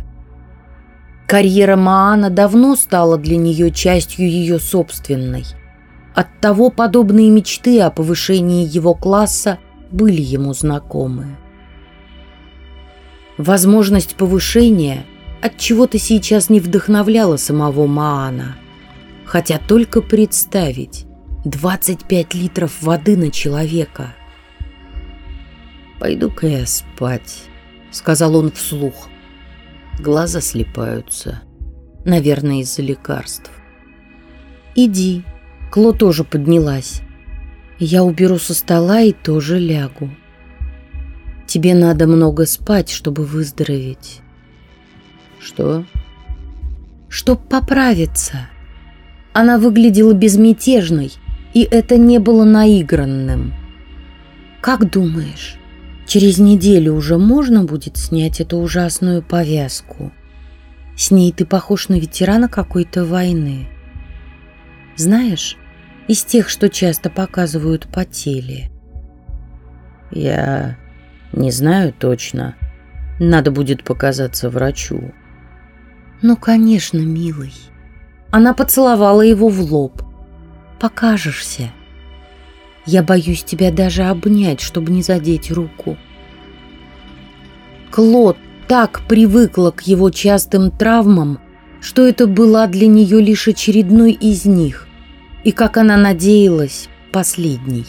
Карьера Маана давно стала для нее частью ее собственной. Оттого подобные мечты о повышении его класса были ему знакомы. Возможность повышения от чего-то сейчас не вдохновляла самого Маана. Хотя только представить 25 литров воды на человека. «Пойду-ка я спать», — сказал он вслух. Глаза слепаются. Наверное, из-за лекарств. «Иди». Кло тоже поднялась. «Я уберу со стола и тоже лягу. Тебе надо много спать, чтобы выздороветь». «Что?» «Чтоб поправиться». Она выглядела безмятежной, и это не было наигранным. «Как думаешь, Через неделю уже можно будет снять эту ужасную повязку. С ней ты похож на ветерана какой-то войны. Знаешь, из тех, что часто показывают по теле. Я не знаю точно. Надо будет показаться врачу. Ну, конечно, милый. Она поцеловала его в лоб. Покажешься. Я боюсь тебя даже обнять, чтобы не задеть руку. Клод так привыкла к его частым травмам, что это была для нее лишь очередной из них, и, как она надеялась, последний.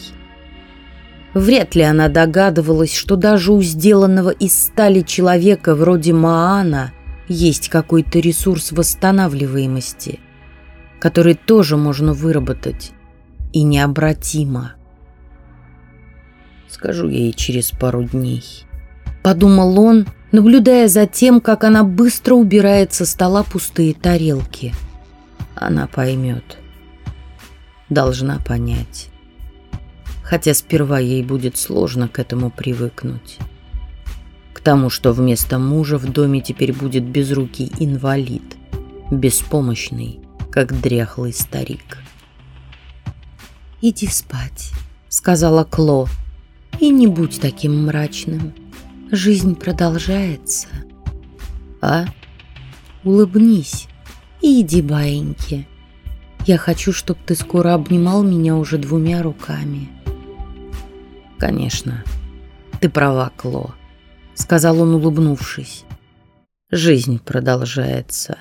Вряд ли она догадывалась, что даже у сделанного из стали человека вроде Маана есть какой-то ресурс восстанавливаемости, который тоже можно выработать, и необратимо. Скажу ей через пару дней. Подумал он, наблюдая за тем, как она быстро убирает со стола пустые тарелки. Она поймет. Должна понять. Хотя сперва ей будет сложно к этому привыкнуть. К тому, что вместо мужа в доме теперь будет безрукий инвалид, беспомощный, как дряхлый старик. «Иди спать», — сказала Кло, — «и не будь таким мрачным. Жизнь продолжается». «А?» «Улыбнись и иди, баиньки. Я хочу, чтобы ты скоро обнимал меня уже двумя руками». «Конечно. Ты права, Кло», — сказал он, улыбнувшись. «Жизнь продолжается».